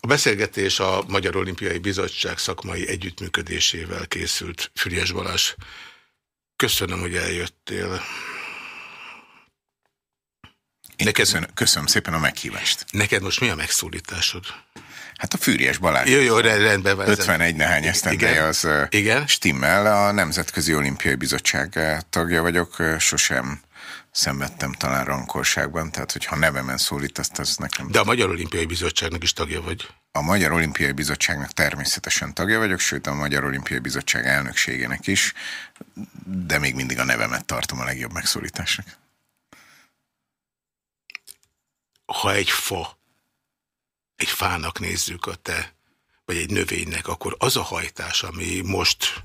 A beszélgetés a Magyar Olimpiai Bizottság szakmai együttműködésével készült. Füriás Balázs, köszönöm, hogy eljöttél. Én neked, köszönöm, köszönöm szépen a meghívást. Neked most mi a megszólításod? Hát a Fűries Balázs. Jó, jó, rendben van. 51 nehány esztendeje az Igen? stimmel. A Nemzetközi Olimpiai Bizottság tagja vagyok. Sosem szenvedtem talán rankorságban, tehát hogyha nevemen szólítasz, az nekem... De a Magyar Olimpiai Bizottságnak is tagja vagy? A Magyar Olimpiai Bizottságnak természetesen tagja vagyok, sőt a Magyar Olimpiai Bizottság elnökségének is, de még mindig a nevemet tartom a legjobb megszólításnak. Ha egy fa, egy fának nézzük a te, vagy egy növénynek, akkor az a hajtás, ami most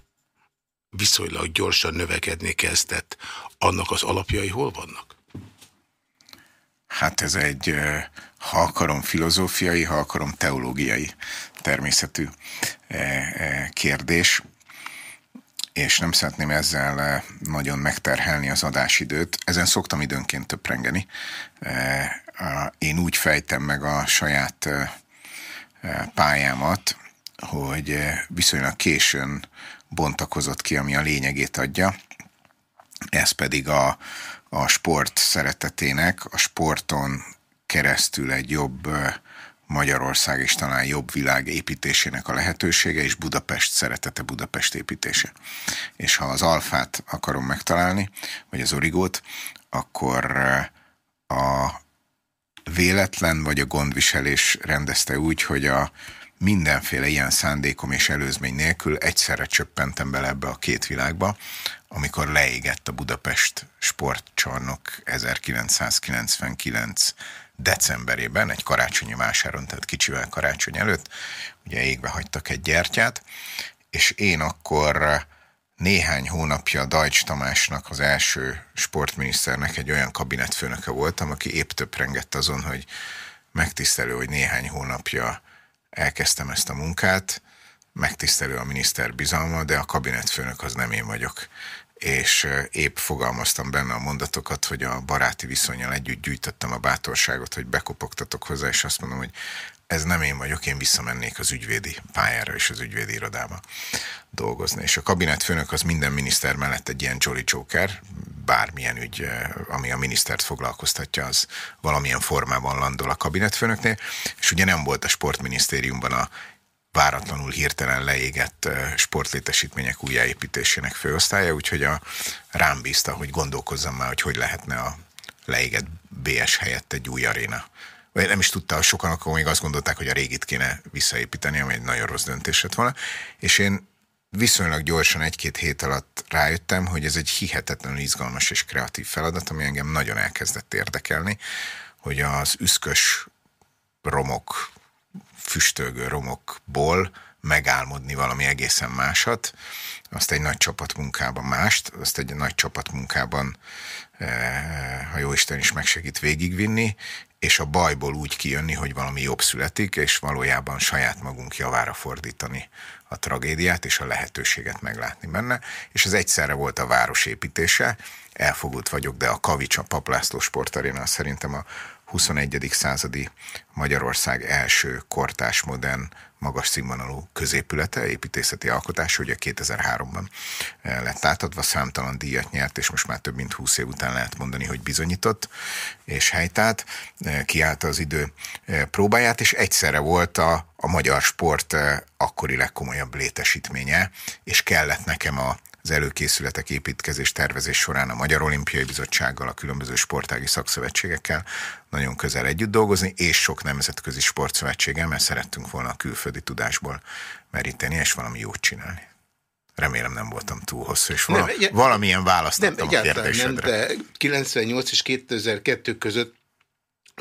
viszonylag gyorsan növekedni kezdett, annak az alapjai hol vannak? Hát ez egy, ha akarom, filozófiai, ha akarom, teológiai természetű kérdés, és nem szeretném ezzel nagyon megterhelni az adásidőt. Ezen szoktam időnként töprengeni. Én úgy fejtem meg a saját pályámat, hogy viszonylag későn bontakozott ki, ami a lényegét adja. Ez pedig a, a sport szeretetének, a sporton keresztül egy jobb Magyarország és talán jobb világ építésének a lehetősége, és Budapest szeretete Budapest építése. És ha az alfát akarom megtalálni, vagy az origót, akkor a véletlen vagy a gondviselés rendezte úgy, hogy a mindenféle ilyen szándékom és előzmény nélkül egyszerre csöppentem bele ebbe a két világba, amikor leégett a Budapest sportcsarnok 1999 decemberében, egy karácsonyi vásáron, tehát kicsivel karácsony előtt, ugye égve hagytak egy gyertyát, és én akkor néhány hónapja Dajcs Tamásnak, az első sportminiszternek egy olyan kabinetfőnöke voltam, aki épp töprengett azon, hogy megtisztelő, hogy néhány hónapja elkezdtem ezt a munkát, megtisztelő a miniszter bizalma, de a kabinetfőnök az nem én vagyok. És épp fogalmaztam benne a mondatokat, hogy a baráti viszonyal együtt gyűjtöttem a bátorságot, hogy bekopogtatok hozzá, és azt mondom, hogy ez nem én vagyok, én visszamennék az ügyvédi pályára és az ügyvédi irodába dolgozni. És a kabinetfőnök az minden miniszter mellett egy ilyen Jolly Joker, bármilyen ügy, ami a minisztert foglalkoztatja, az valamilyen formában landol a kabinetfőnöknél, és ugye nem volt a sportminisztériumban a váratlanul hirtelen leégett sportlétesítmények újjáépítésének főosztálya, úgyhogy a, rám bízta, hogy gondolkozzam már, hogy hogy lehetne a leégett BS helyett egy új aréna vagy nem is tudta, sokan akkor még azt gondolták, hogy a régit kéne visszaépíteni, ami egy nagyon rossz döntés lett volna, és én viszonylag gyorsan egy-két hét alatt rájöttem, hogy ez egy hihetetlenül izgalmas és kreatív feladat, ami engem nagyon elkezdett érdekelni, hogy az üszkös romok, füstölgő romokból megálmodni valami egészen másat, azt egy nagy csapatmunkában mást, azt egy nagy csapatmunkában, eh, ha jó Isten is megsegít végigvinni, és a bajból úgy kijönni, hogy valami jobb születik, és valójában saját magunk javára fordítani a tragédiát, és a lehetőséget meglátni benne. És ez egyszerre volt a város építése, elfogult vagyok, de a Kavics, a Paplászló sportaréna szerintem a 21. századi Magyarország első kortás, modern, magas színvonalú középülete, építészeti alkotás, ugye 2003-ban eh, lett átadva, számtalan díjat nyert, és most már több mint 20 év után lehet mondani, hogy bizonyított, és helytát, eh, kiállta az idő eh, próbáját, és egyszerre volt a, a magyar sport akkori legkomolyabb létesítménye, és kellett nekem a az előkészületek, építkezés, tervezés során a Magyar Olimpiai Bizottsággal, a különböző sportági szakszövetségekkel nagyon közel együtt dolgozni, és sok nemzetközi sportszövetséggel, mert szerettünk volna a külföldi tudásból meríteni, és valami jót csinálni. Remélem nem voltam túl hosszú, és vala, nem, valamilyen választottam nem, a kérdésedre. Nem, de 98 és 2002 között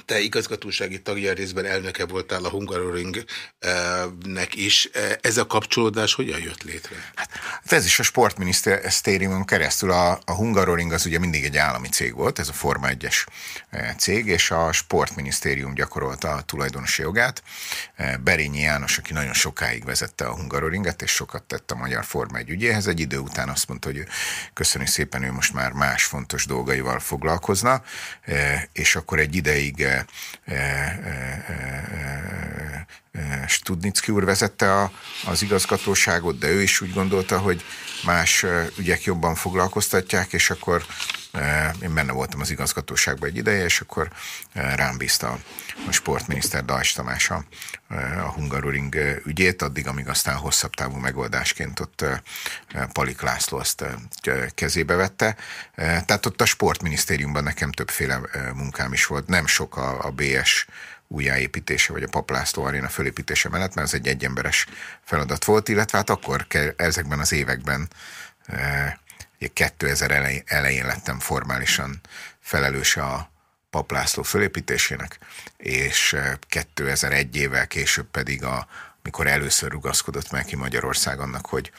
te igazgatósági tagja részben elnöke voltál a Hungaroringnek is. Ez a kapcsolódás hogyan jött létre? Hát ez is a sportminisztériumon keresztül. A, a Hungaroring az ugye mindig egy állami cég volt, ez a Forma 1-es e, cég, és a sportminisztérium gyakorolta a tulajdonosi jogát. E, Berényi János, aki nagyon sokáig vezette a Hungaroringet, és sokat tett a magyar Forma 1 ügyéhez, egy idő után azt mondta, hogy köszönjük szépen, ő most már más fontos dolgaival foglalkozna, e, és akkor egy ideig e, e, e, Studnicki úr vezette a, az igazgatóságot, de ő is úgy gondolta, hogy más ügyek jobban foglalkoztatják, és akkor én benne voltam az igazgatóságban egy ideje, és akkor rám bízta a sportminiszter Dajs Tamás a, a Hungaroring ügyét, addig, amíg aztán hosszabb távú megoldásként ott Palik László azt kezébe vette. Tehát ott a sportminisztériumban nekem többféle munkám is volt. Nem sok a, a BS újjáépítése, vagy a Paplászló aréna fölépítése mellett, mert ez egy egyemberes feladat volt, illetve hát akkor ezekben az években 2000 elején lettem formálisan felelős a Paplászló fölépítésének, és 2001 évvel később pedig a mikor először rugaszkodott meg ki Magyarország annak, hogy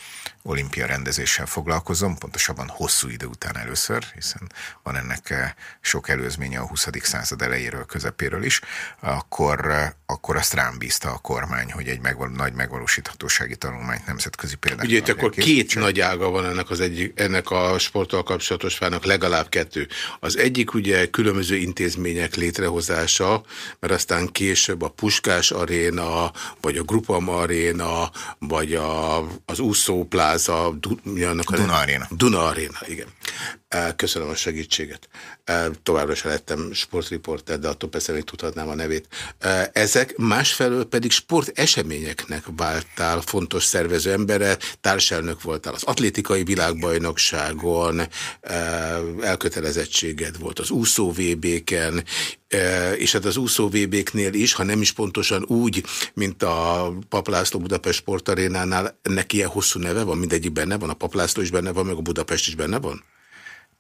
olimpia rendezéssel foglalkozom, pontosabban hosszú idő után először, hiszen van ennek eh, sok előzménye a 20. század elejéről, közepéről is, akkor, eh, akkor azt rám bízta a kormány, hogy egy megval nagy megvalósíthatósági tanulmányt nemzetközi példák. Ugye akkor két nagy ága van ennek, az egyik, ennek a sporttal kapcsolatos fának, legalább kettő. Az egyik ugye különböző intézmények létrehozása, mert aztán később a Puskás aréna, vagy a Grupam aréna, vagy a, az úszópláza, du, annak a Duna aréna. Duna aréna, igen. Köszönöm a segítséget. Továbbra sem lettem sportriporter, de attól persze még tudhatnám a nevét. Ezek másfelől pedig sporteseményeknek váltál fontos szervező embere, társelnök voltál az atlétikai világbajnokságon, elkötelezettséged volt az úszó VB-ken, és hát az úszó VB-knél is, ha nem is pontosan úgy, mint a Paplászló Budapest sportarénánál, neki ilyen hosszú neve van, mindegyik benne van, a Paplászló is benne van, meg a Budapest is benne van?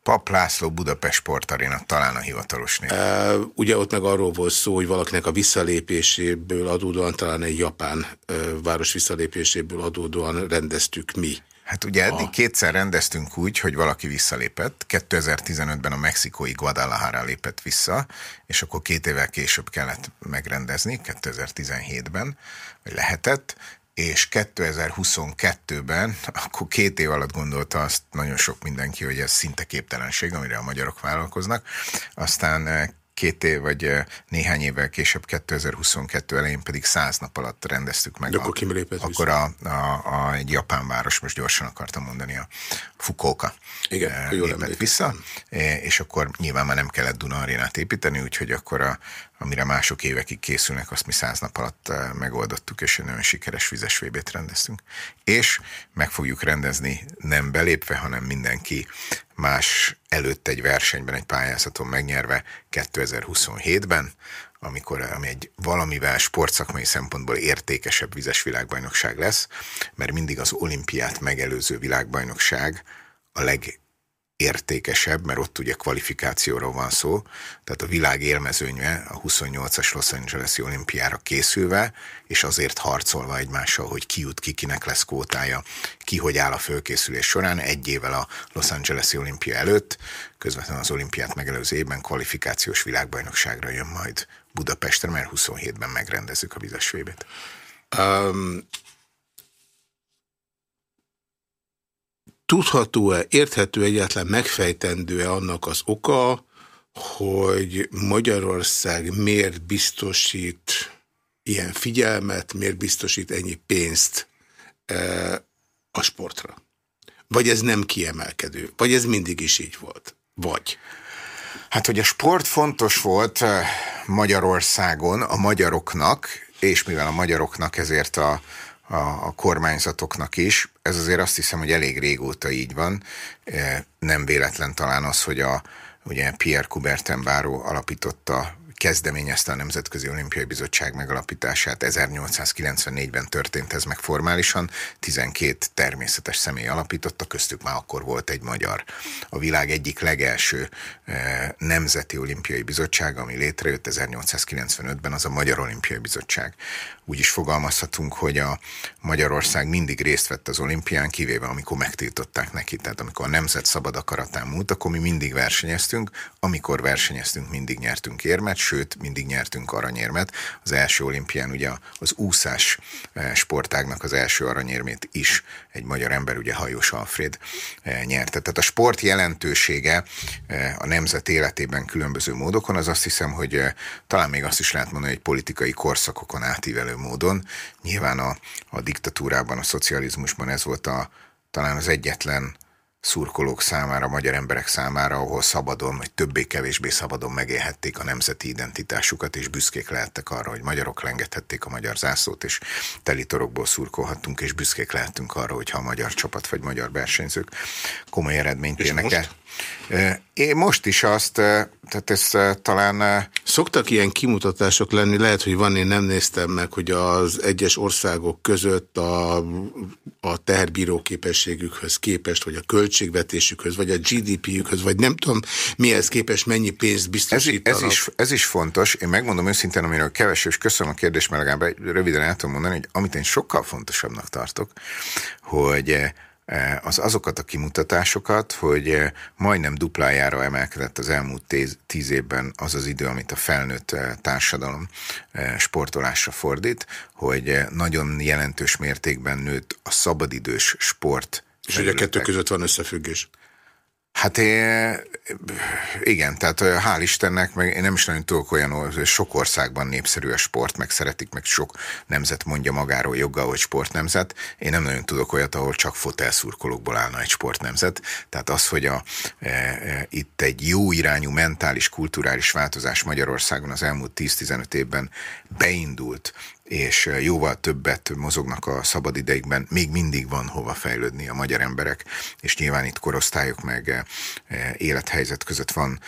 Pap László Budapest Sportaréna, talán a hivatalos név. Uh, ugye ott meg arról volt szó, hogy valakinek a visszalépéséből adódóan, talán egy japán uh, város visszalépéséből adódóan rendeztük mi. Hát ugye eddig a... kétszer rendeztünk úgy, hogy valaki visszalépett. 2015-ben a mexikói Guadalajara lépett vissza, és akkor két évvel később kellett megrendezni, 2017-ben, vagy lehetett, és 2022-ben, akkor két év alatt gondolta azt nagyon sok mindenki, hogy ez szinte képtelenség, amire a magyarok vállalkoznak. Aztán eh, két év vagy néhány évvel később, 2022 elején pedig száz nap alatt rendeztük meg. De akkor kim lépett Akkor a, a, a, egy japán város, most gyorsan akartam mondani, a Fukuoka Igen, lépett jól vissza, és akkor nyilván már nem kellett Duna arénát építeni, úgyhogy akkor a, amire mások évekig készülnek, azt mi száz nap alatt megoldottuk, és egy nagyon sikeres vizes VB-t rendeztünk. És meg fogjuk rendezni nem belépve, hanem mindenki más előtt egy versenyben, egy pályázaton megnyerve 2027-ben, amikor ami egy valamivel sportszakmai szempontból értékesebb vizes világbajnokság lesz, mert mindig az olimpiát megelőző világbajnokság a leg értékesebb, mert ott ugye kvalifikációról van szó, tehát a világ élmezőnyve a 28-as Los Angeles-i olimpiára készülve, és azért harcolva egymással, hogy ki jut ki, kinek lesz kótája, ki hogy áll a fölkészülés során, egy évvel a Los Angeles-i olimpia előtt, közvetlenül az olimpiát megelőző évben kvalifikációs világbajnokságra jön majd Budapestre, mert 27-ben megrendezzük a vizes um, tudható-e, érthető egyáltalán megfejtendő-e annak az oka, hogy Magyarország miért biztosít ilyen figyelmet, miért biztosít ennyi pénzt e, a sportra? Vagy ez nem kiemelkedő? Vagy ez mindig is így volt? Vagy? Hát, hogy a sport fontos volt e, Magyarországon a magyaroknak, és mivel a magyaroknak ezért a a, a kormányzatoknak is. Ez azért azt hiszem, hogy elég régóta így van. E, nem véletlen talán az, hogy a ugye Pierre Coubertin Báró alapította kezdeményezte a Nemzetközi Olimpiai Bizottság megalapítását. 1894-ben történt ez meg formálisan. 12 természetes személy alapította, köztük már akkor volt egy magyar. A világ egyik legelső eh, Nemzeti Olimpiai Bizottság, ami létrejött 1895-ben, az a Magyar Olimpiai Bizottság. Úgy is fogalmazhatunk, hogy a Magyarország mindig részt vett az olimpián, kivéve amikor megtiltották neki. Tehát amikor a nemzet szabad akaratán múlt, akkor mi mindig versenyeztünk, amikor versenyeztünk, mindig nyertünk érmet, sőt, mindig nyertünk aranyérmet. Az első olimpián ugye az úszás sportágnak az első aranyérmét is egy magyar ember, ugye Hajós Alfred nyerte. Tehát a sport jelentősége a nemzet életében különböző módokon, az azt hiszem, hogy talán még azt is lehet mondani, hogy politikai korszakokon átívelő módon. Nyilván a, a diktatúrában, a szocializmusban ez volt a, talán az egyetlen szurkolók számára, magyar emberek számára, ahol szabadon, vagy többé-kevésbé szabadon megélhették a nemzeti identitásukat, és büszkék lehettek arra, hogy magyarok lengethették a magyar zászlót, és telitorokból szurkolhattunk, és büszkék lehettünk arra, hogyha a magyar csapat vagy magyar versenyzők komoly eredményt érnek el. Én most is azt, tehát ez talán... Szoktak ilyen kimutatások lenni, lehet, hogy van, én nem néztem meg, hogy az egyes országok között a, a teherbíró képességükhöz képest, vagy a költségvetésükhöz, vagy a GDP-ükhöz, vagy nem tudom, mihez képest mennyi pénzt biztosítanak. Ez, ez, is, ez is fontos. Én megmondom őszintén, amiről keves, és köszönöm a kérdést, mert legalább röviden el tudom mondani, hogy amit én sokkal fontosabbnak tartok, hogy Eh, az azokat a kimutatásokat, hogy eh, majdnem duplájára emelkedett az elmúlt tíz, tíz évben az az idő, amit a felnőtt eh, társadalom sportolásra fordít, hogy nagyon jelentős mértékben nőtt a szabadidős sport. És hogy a kettő között van összefüggés? Hát én, igen, tehát hál' Istennek, meg én nem is nagyon tudok olyan, sok országban népszerű a sport, meg szeretik, meg sok nemzet mondja magáról joggal, hogy sportnemzet. Én nem nagyon tudok olyat, ahol csak fotelszurkolókból állna egy sportnemzet. Tehát az, hogy a, e, e, itt egy jó irányú mentális, kulturális változás Magyarországon az elmúlt 10-15 évben beindult, és jóval többet mozognak a szabadideikben, még mindig van hova fejlődni a magyar emberek, és nyilván itt korosztályok meg élethelyzet között van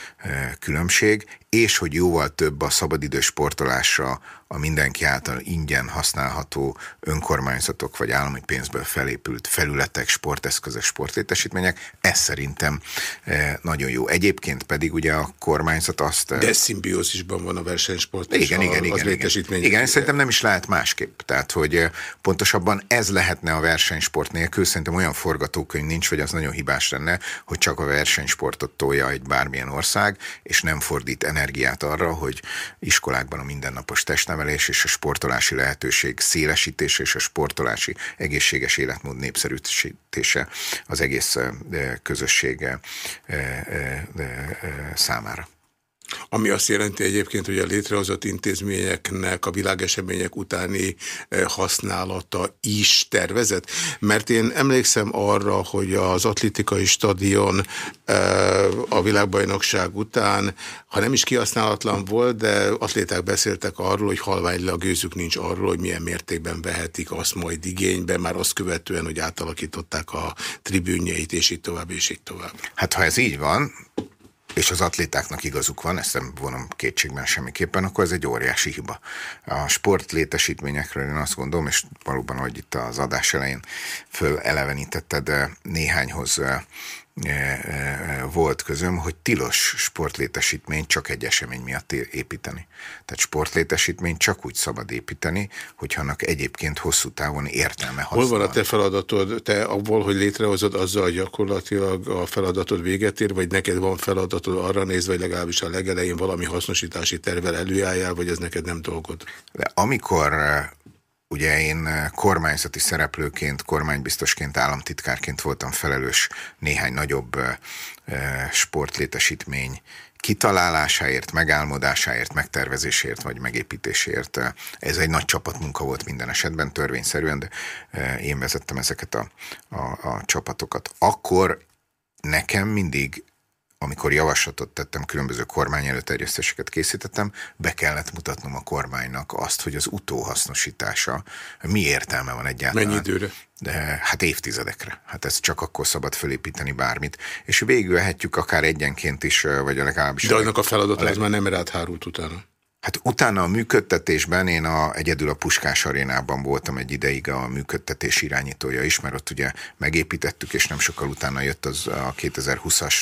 különbség, és hogy jóval több a szabadidős sportolásra a mindenki által ingyen használható önkormányzatok vagy állami pénzből felépült felületek, sporteszközök, sportlétesítmények, ez szerintem eh, nagyon jó. Egyébként pedig ugye a kormányzat azt... Eh, De szimbiózisban van a versenysport és igen, a, igen, igen, létesítmény. Igen, igen, szerintem nem is lehet másképp. Tehát, hogy eh, pontosabban ez lehetne a versenysport nélkül, szerintem olyan forgatókönyv nincs, vagy az nagyon hibás lenne, hogy csak a versenysportot tolja egy bármilyen ország, és nem fordít energiát arra, hogy iskolákban a mindennapos testnevelés és a sportolási lehetőség szélesítése és a sportolási egészséges életmód népszerűsítése az egész közösség számára. Ami azt jelenti egyébként, hogy a létrehozott intézményeknek a világesemények utáni eh, használata is tervezett. Mert én emlékszem arra, hogy az atlétikai stadion eh, a világbajnokság után, ha nem is kihasználatlan volt, de atléták beszéltek arról, hogy halványlag gőzük nincs arról, hogy milyen mértékben vehetik azt majd igénybe, már azt követően, hogy átalakították a tribűnjeit, és így tovább, és így tovább. Hát ha ez így van, és az atlétáknak igazuk van, ezt nem vonom kétségben semmiképpen, akkor ez egy óriási hiba. A sport létesítményekről én azt gondolom, és valóban, hogy itt az adás elején fölelevenítetted néhányhoz E, e, volt közöm, hogy tilos sportlétesítményt csak egy esemény miatt építeni. Tehát sportlétesítményt csak úgy szabad építeni, hogyha annak egyébként hosszú távon értelme használ. Hol van a te feladatod? Te abból, hogy létrehozod, azzal gyakorlatilag a feladatod véget ér, vagy neked van feladatod arra nézve, vagy legalábbis a legelején valami hasznosítási tervel előálljál, vagy ez neked nem dolgod? De amikor Ugye én eh, kormányzati szereplőként, kormánybiztosként, államtitkárként voltam felelős néhány nagyobb eh, eh, sportlétesítmény kitalálásáért, megálmodásáért, megtervezéséért vagy megépítéséért. Ez egy nagy csapatmunka volt minden esetben, törvényszerűen, de én vezettem ezeket a, a, a csapatokat. Akkor nekem mindig amikor javaslatot tettem, különböző kormány előterjesztéseket készítettem, be kellett mutatnom a kormánynak azt, hogy az utóhasznosítása mi értelme van egyáltalán. Mennyi időre? De, hát évtizedekre. Hát ez csak akkor szabad fölépíteni bármit. És végülhetjük akár egyenként is, vagy legalábbis... De annak a feladata leg... ez már nem rád hárult utána. Hát utána a működtetésben én a, egyedül a Puskás arénában voltam egy ideig a működtetés irányítója is, mert ott ugye megépítettük, és nem sokkal utána jött az a 2020-as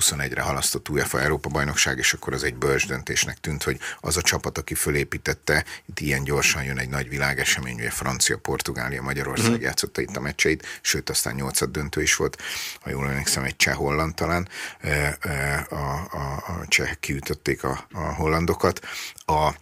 21-re halasztott UEFA Európa bajnokság, és akkor az egy bölcs döntésnek tűnt, hogy az a csapat, aki fölépítette, itt ilyen gyorsan jön egy nagy világesemény, ugye Francia, Portugália, Magyarország mm. játszotta itt a meccseit, sőt aztán nyolcad döntő is volt, ha jól emlékszem, egy cseh holland talán a, a, a csehek kiütötték a, a hollandokat. A,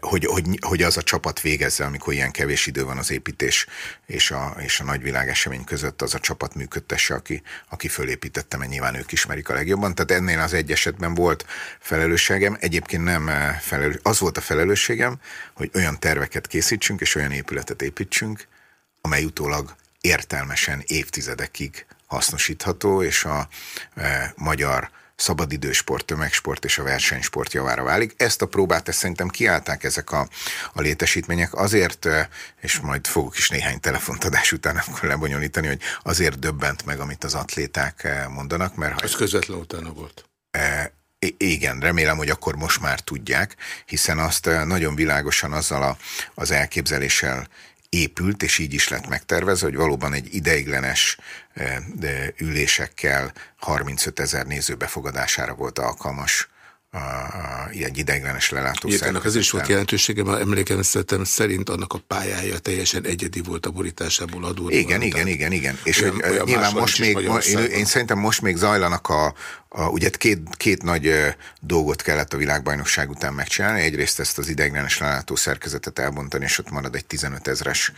hogy, hogy, hogy az a csapat végezze, amikor ilyen kevés idő van az építés és a, és a nagyvilág esemény között, az a csapat működtesse, aki, aki fölépítette, mert nyilván ők ismerik a legjobban. Tehát ennél az egy esetben volt felelősségem. Egyébként nem felelős, az volt a felelősségem, hogy olyan terveket készítsünk és olyan épületet építsünk, amely utólag értelmesen évtizedekig hasznosítható, és a e, magyar szabadidősport, tömegsport és a versenysport javára válik. Ezt a próbát ezt szerintem kiállták ezek a, a létesítmények azért, és majd fogok is néhány telefontadás után akkor lebonyolítani, hogy azért döbbent meg, amit az atléták mondanak, mert... Ez közvetlen utána volt. E, igen, remélem, hogy akkor most már tudják, hiszen azt nagyon világosan azzal a, az elképzeléssel épült, és így is lett megtervezve, hogy valóban egy ideiglenes eh, ülésekkel 35 ezer néző befogadására volt alkalmas a, a, egy ideiglenes lelátó ennek az is volt jelentősége, mert emlékeztetem szerint annak a pályája teljesen egyedi volt a borításából adódóan. Igen, igen, igen, igen. És olyan, olyan nyilván most még, én, én szerintem most még zajlanak a, a ugye két, két nagy dolgot kellett a világbajnokság után megcsinálni. Egyrészt ezt az ideiglenes lelátó szerkezetet elbontani, és ott marad egy 15 ezres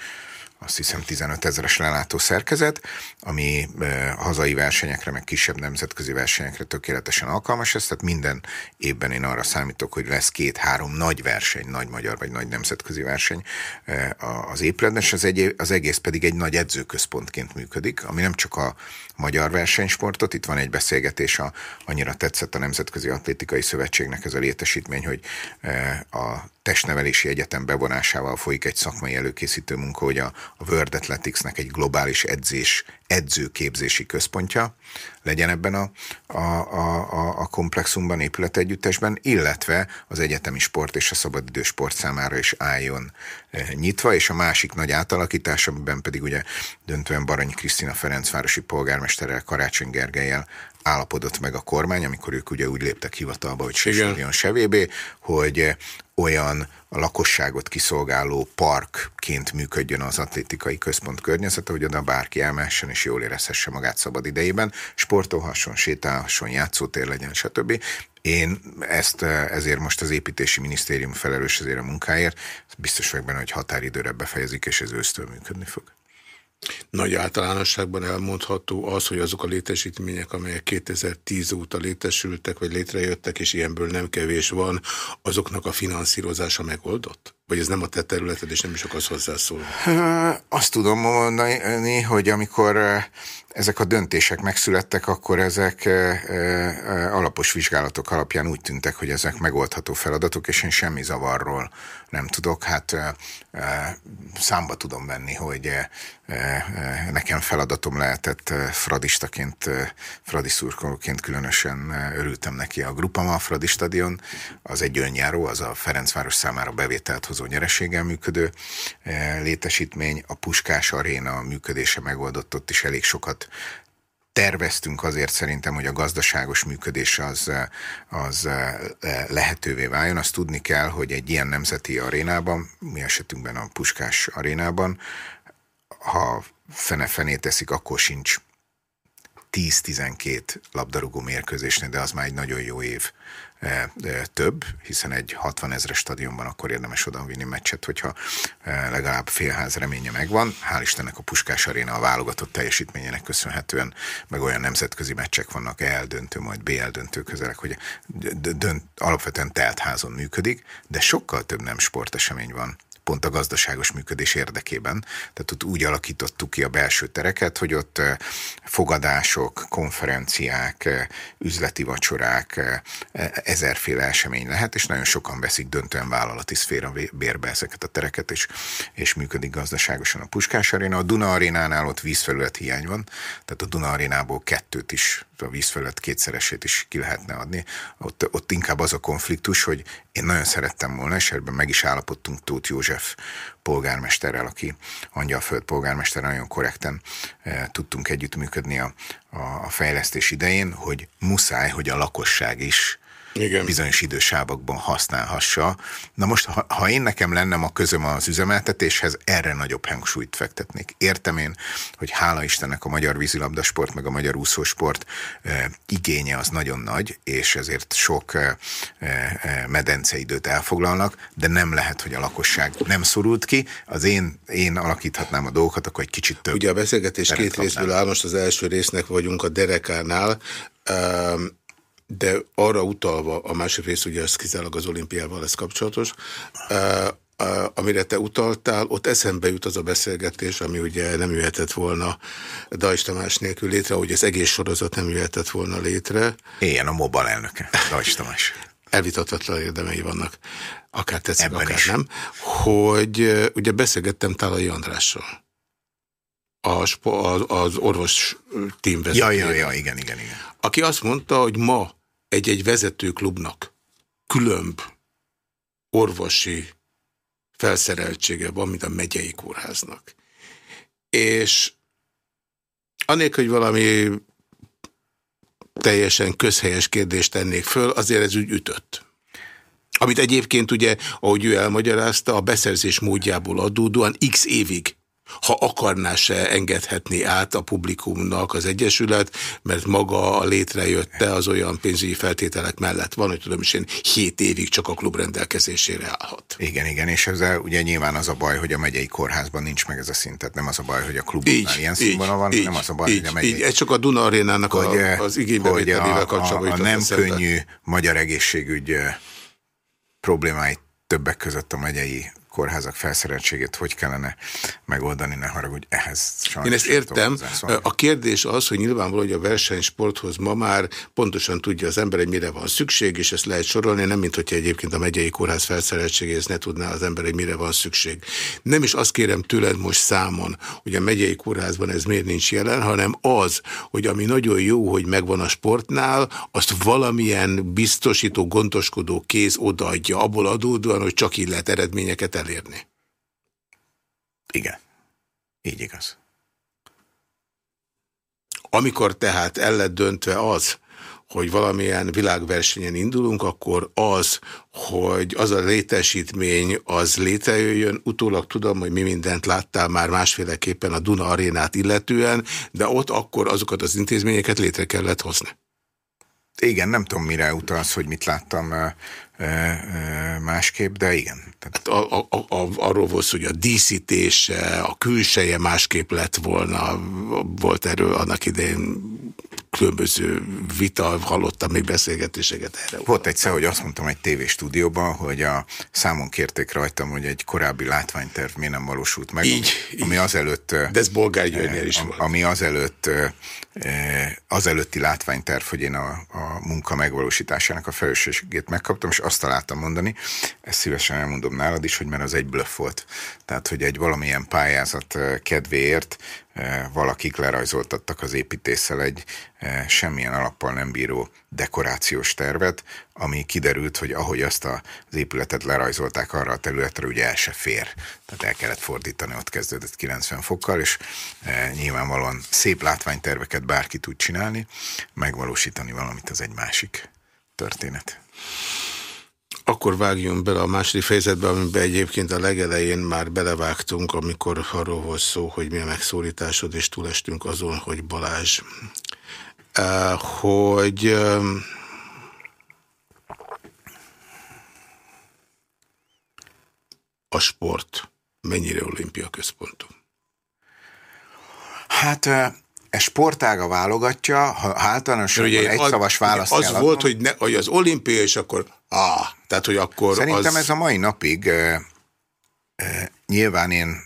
azt hiszem 15 ezeres lelátó szerkezet, ami hazai versenyekre, meg kisebb nemzetközi versenyekre tökéletesen alkalmas. Ez, tehát minden évben én arra számítok, hogy lesz két-három nagy verseny, nagy magyar vagy nagy nemzetközi verseny az épületben, és az, egy, az egész pedig egy nagy edzőközpontként működik, ami nem csak a magyar versenysportot, itt van egy beszélgetés, a, annyira tetszett a Nemzetközi Atlétikai Szövetségnek ez a létesítmény, hogy a testnevelési egyetem bevonásával folyik egy szakmai előkészítő munka, hogy a, a World Athleticsnek egy globális edzés, edzőképzési központja legyen ebben a, a, a, a komplexumban, épületegyüttesben, illetve az egyetemi sport és a szabadidő sport számára is álljon e, nyitva, és a másik nagy átalakítás, amiben pedig ugye döntően Baranyi Krisztina Ferencvárosi polgármesterrel, Karácsony Gergelyel állapodott meg a kormány, amikor ők ugye úgy léptek hivatalba, hogy se sevébe, hogy olyan a lakosságot kiszolgáló parkként működjön az atlétikai központ környezete, hogy oda bárki elmehessen és jól érezhesse magát szabad idejében, sportolhasson, sétálhasson, játszótér legyen, stb. Én ezt ezért most az építési minisztérium felelős ezért a munkáért, biztos vagyok benne, hogy határidőre befejezik, és ez ősztől működni fog. Nagy általánosságban elmondható az, hogy azok a létesítmények, amelyek 2010 óta létesültek, vagy létrejöttek, és ilyenből nem kevés van, azoknak a finanszírozása megoldott? Vagy ez nem a te területed, és nem is akarsz hozzászólni? Azt tudom mondani, hogy amikor ezek a döntések megszülettek, akkor ezek alapos vizsgálatok alapján úgy tűntek, hogy ezek megoldható feladatok, és én semmi zavarról nem tudok. Hát számba tudom venni, hogy nekem feladatom lehetett fradistaként, fradiszurkolóként különösen örültem neki a Grupama, Fradi stadion, az egy önjáró, az a Ferencváros számára bevételt hozó nyereséggel működő létesítmény, a Puskás Aréna működése megoldott, ott is elég sokat terveztünk azért szerintem, hogy a gazdaságos működés az, az lehetővé váljon. Azt tudni kell, hogy egy ilyen nemzeti arénában, mi esetünkben a Puskás arénában, ha fene-fené teszik, akkor sincs 10-12 labdarúgó mérkőzésnél, de az már egy nagyon jó év több, hiszen egy 60 ezres stadionban akkor érdemes oda vinni meccset, hogyha e, legalább félház reménye megvan. Hál' Istennek a Puskás Aréna a válogatott teljesítményének köszönhetően, meg olyan nemzetközi meccsek vannak, EL döntő, majd BL döntő közelek, hogy dönt, alapvetően telt házon működik, de sokkal több nem sportesemény van pont a gazdaságos működés érdekében. Tehát ott úgy alakítottuk ki a belső tereket, hogy ott fogadások, konferenciák, üzleti vacsorák, e, ezerféle esemény lehet, és nagyon sokan veszik döntően vállalati szféra bérbe ezeket a tereket, és, és működik gazdaságosan a Puskás Aréna. A Duna Arénánál ott vízfelület hiány van, tehát a Duna Arénából kettőt is a vízfelület kétszeresét is ki lehetne adni. Ott, ott inkább az a konfliktus, hogy én nagyon szerettem volna, és ebben meg is állapodtunk Tóth József polgármesterrel, aki Angyalföld polgármester, nagyon korrekten e, tudtunk együttműködni a, a, a fejlesztés idején, hogy muszáj, hogy a lakosság is Igen. bizonyos idősávokban használhassa. Na most, ha, ha én nekem lennem a közöm az üzemeltetéshez, erre nagyobb hangsúlyt fektetnék. Értem én, hogy hála Istennek a magyar vízilabdasport, meg a magyar úszósport e, igénye az nagyon nagy, és ezért sok e, e, medenceidőt elfoglalnak, de nem lehet, hogy a lakosság nem szorult ki. Az én, én alakíthatnám a dolgokat, akkor egy kicsit több. Ugye a beszélgetés két részből áll, most az első résznek vagyunk a derekánál, de arra utalva, a másik rész ugye az kizárólag az olimpiával lesz kapcsolatos, amire te utaltál, ott eszembe jut az a beszélgetés, ami ugye nem jöhetett volna Dajs Tamás nélkül létre, hogy az egész sorozat nem jöhetett volna létre. Ilyen a mobile elnöke, Dajs Tamás. Elvitathatlan érdemei vannak, akár tetszik, Ebben akár is. nem, hogy ugye beszélgettem Tálai Andrással az, az orvos tímvezetője. Ja, ja, ja, igen, igen, igen. Aki azt mondta, hogy ma egy-egy vezetőklubnak különb orvosi felszereltsége van, mint a megyei kórháznak. És anélkül, hogy valami teljesen közhelyes kérdést tennék föl, azért ez úgy ütött. Amit egyébként ugye, ahogy ő elmagyarázta, a beszerzés módjából adódóan x évig ha akarná se engedhetni át a publikumnak az Egyesület, mert maga a létrejötte az olyan pénzügyi feltételek mellett van, hogy tudom is én, hét évig csak a klub rendelkezésére állhat. Igen, igen, és ezzel ugye nyilván az a baj, hogy a megyei kórházban nincs meg ez a szint, tehát nem az a baj, hogy a klubban ilyen színvonal van, így, nem az a baj, így, hogy a megyei... Így, ez csak a Duna Arénának hogy, a, az igénybevételével kapcsolatban. A, a, a nem könnyű magyar egészségügy problémáit többek között a megyei kórházak felszereltségét hogy kellene megoldani, ne haragudj, ehhez sajnos Én ezt értem. A kérdés az, hogy nyilvánvaló, hogy a versenysporthoz ma már pontosan tudja az ember, hogy mire van szükség, és ezt lehet sorolni, nem mint hogyha egyébként a megyei kórház felszereltségéhez ne tudná az ember, hogy mire van szükség. Nem is azt kérem tőled most számon, hogy a megyei kórházban ez miért nincs jelen, hanem az, hogy ami nagyon jó, hogy megvan a sportnál, azt valamilyen biztosító, gondoskodó kéz odaadja, abból adódóan, hogy csak így lehet eredményeket elérni. Igen. Így igaz. Amikor tehát el lett döntve az, hogy valamilyen világversenyen indulunk, akkor az, hogy az a létesítmény az létrejöjjön. Utólag tudom, hogy mi mindent láttál már másféleképpen a Duna arénát illetően, de ott akkor azokat az intézményeket létre kellett hozni. Igen, nem tudom, mire utalsz, hogy mit láttam másképp, de igen. Hát a, a, a, arról volt hogy a díszítése, a külseje másképp lett volna, volt erről annak idején különböző vita, hallottam még beszélgetéseket erre. Volt egyszer, hogy azt mondtam egy tévéstúdióban, hogy a számon kérték rajtam, hogy egy korábbi látványterv miért nem valósult meg. Így, ami, így. azelőtt... De ez Bolgár Györgynél is volt. Ami azelőtt, azelőtti látványterv, hogy én a, a munka megvalósításának a felelősségét megkaptam, és azt találtam mondani, ezt szívesen elmondom nálad is, hogy mert az egy blöff volt. Tehát, hogy egy valamilyen pályázat kedvéért valakik lerajzoltattak az építéssel egy semmilyen alappal nem bíró dekorációs tervet, ami kiderült, hogy ahogy azt az épületet lerajzolták arra a területre, ugye el se fér. Tehát el kellett fordítani, ott kezdődött 90 fokkal, és nyilvánvalóan szép látványterveket bárki tud csinálni, megvalósítani valamit az egy másik történet. Akkor vágjunk bele a második fejezetbe, amiben egyébként a legelején már belevágtunk, amikor arról volt szó, hogy mi a megszólításod, és túlestünk azon, hogy Balázs, hogy a sport mennyire olimpia központú? Hát e sportága válogatja, ha általánosan egy szavas választ Az volt, hogy, ne, hogy az olimpia, és akkor ah, tehát hogy akkor Szerintem az... ez a mai napig e, e, nyilván én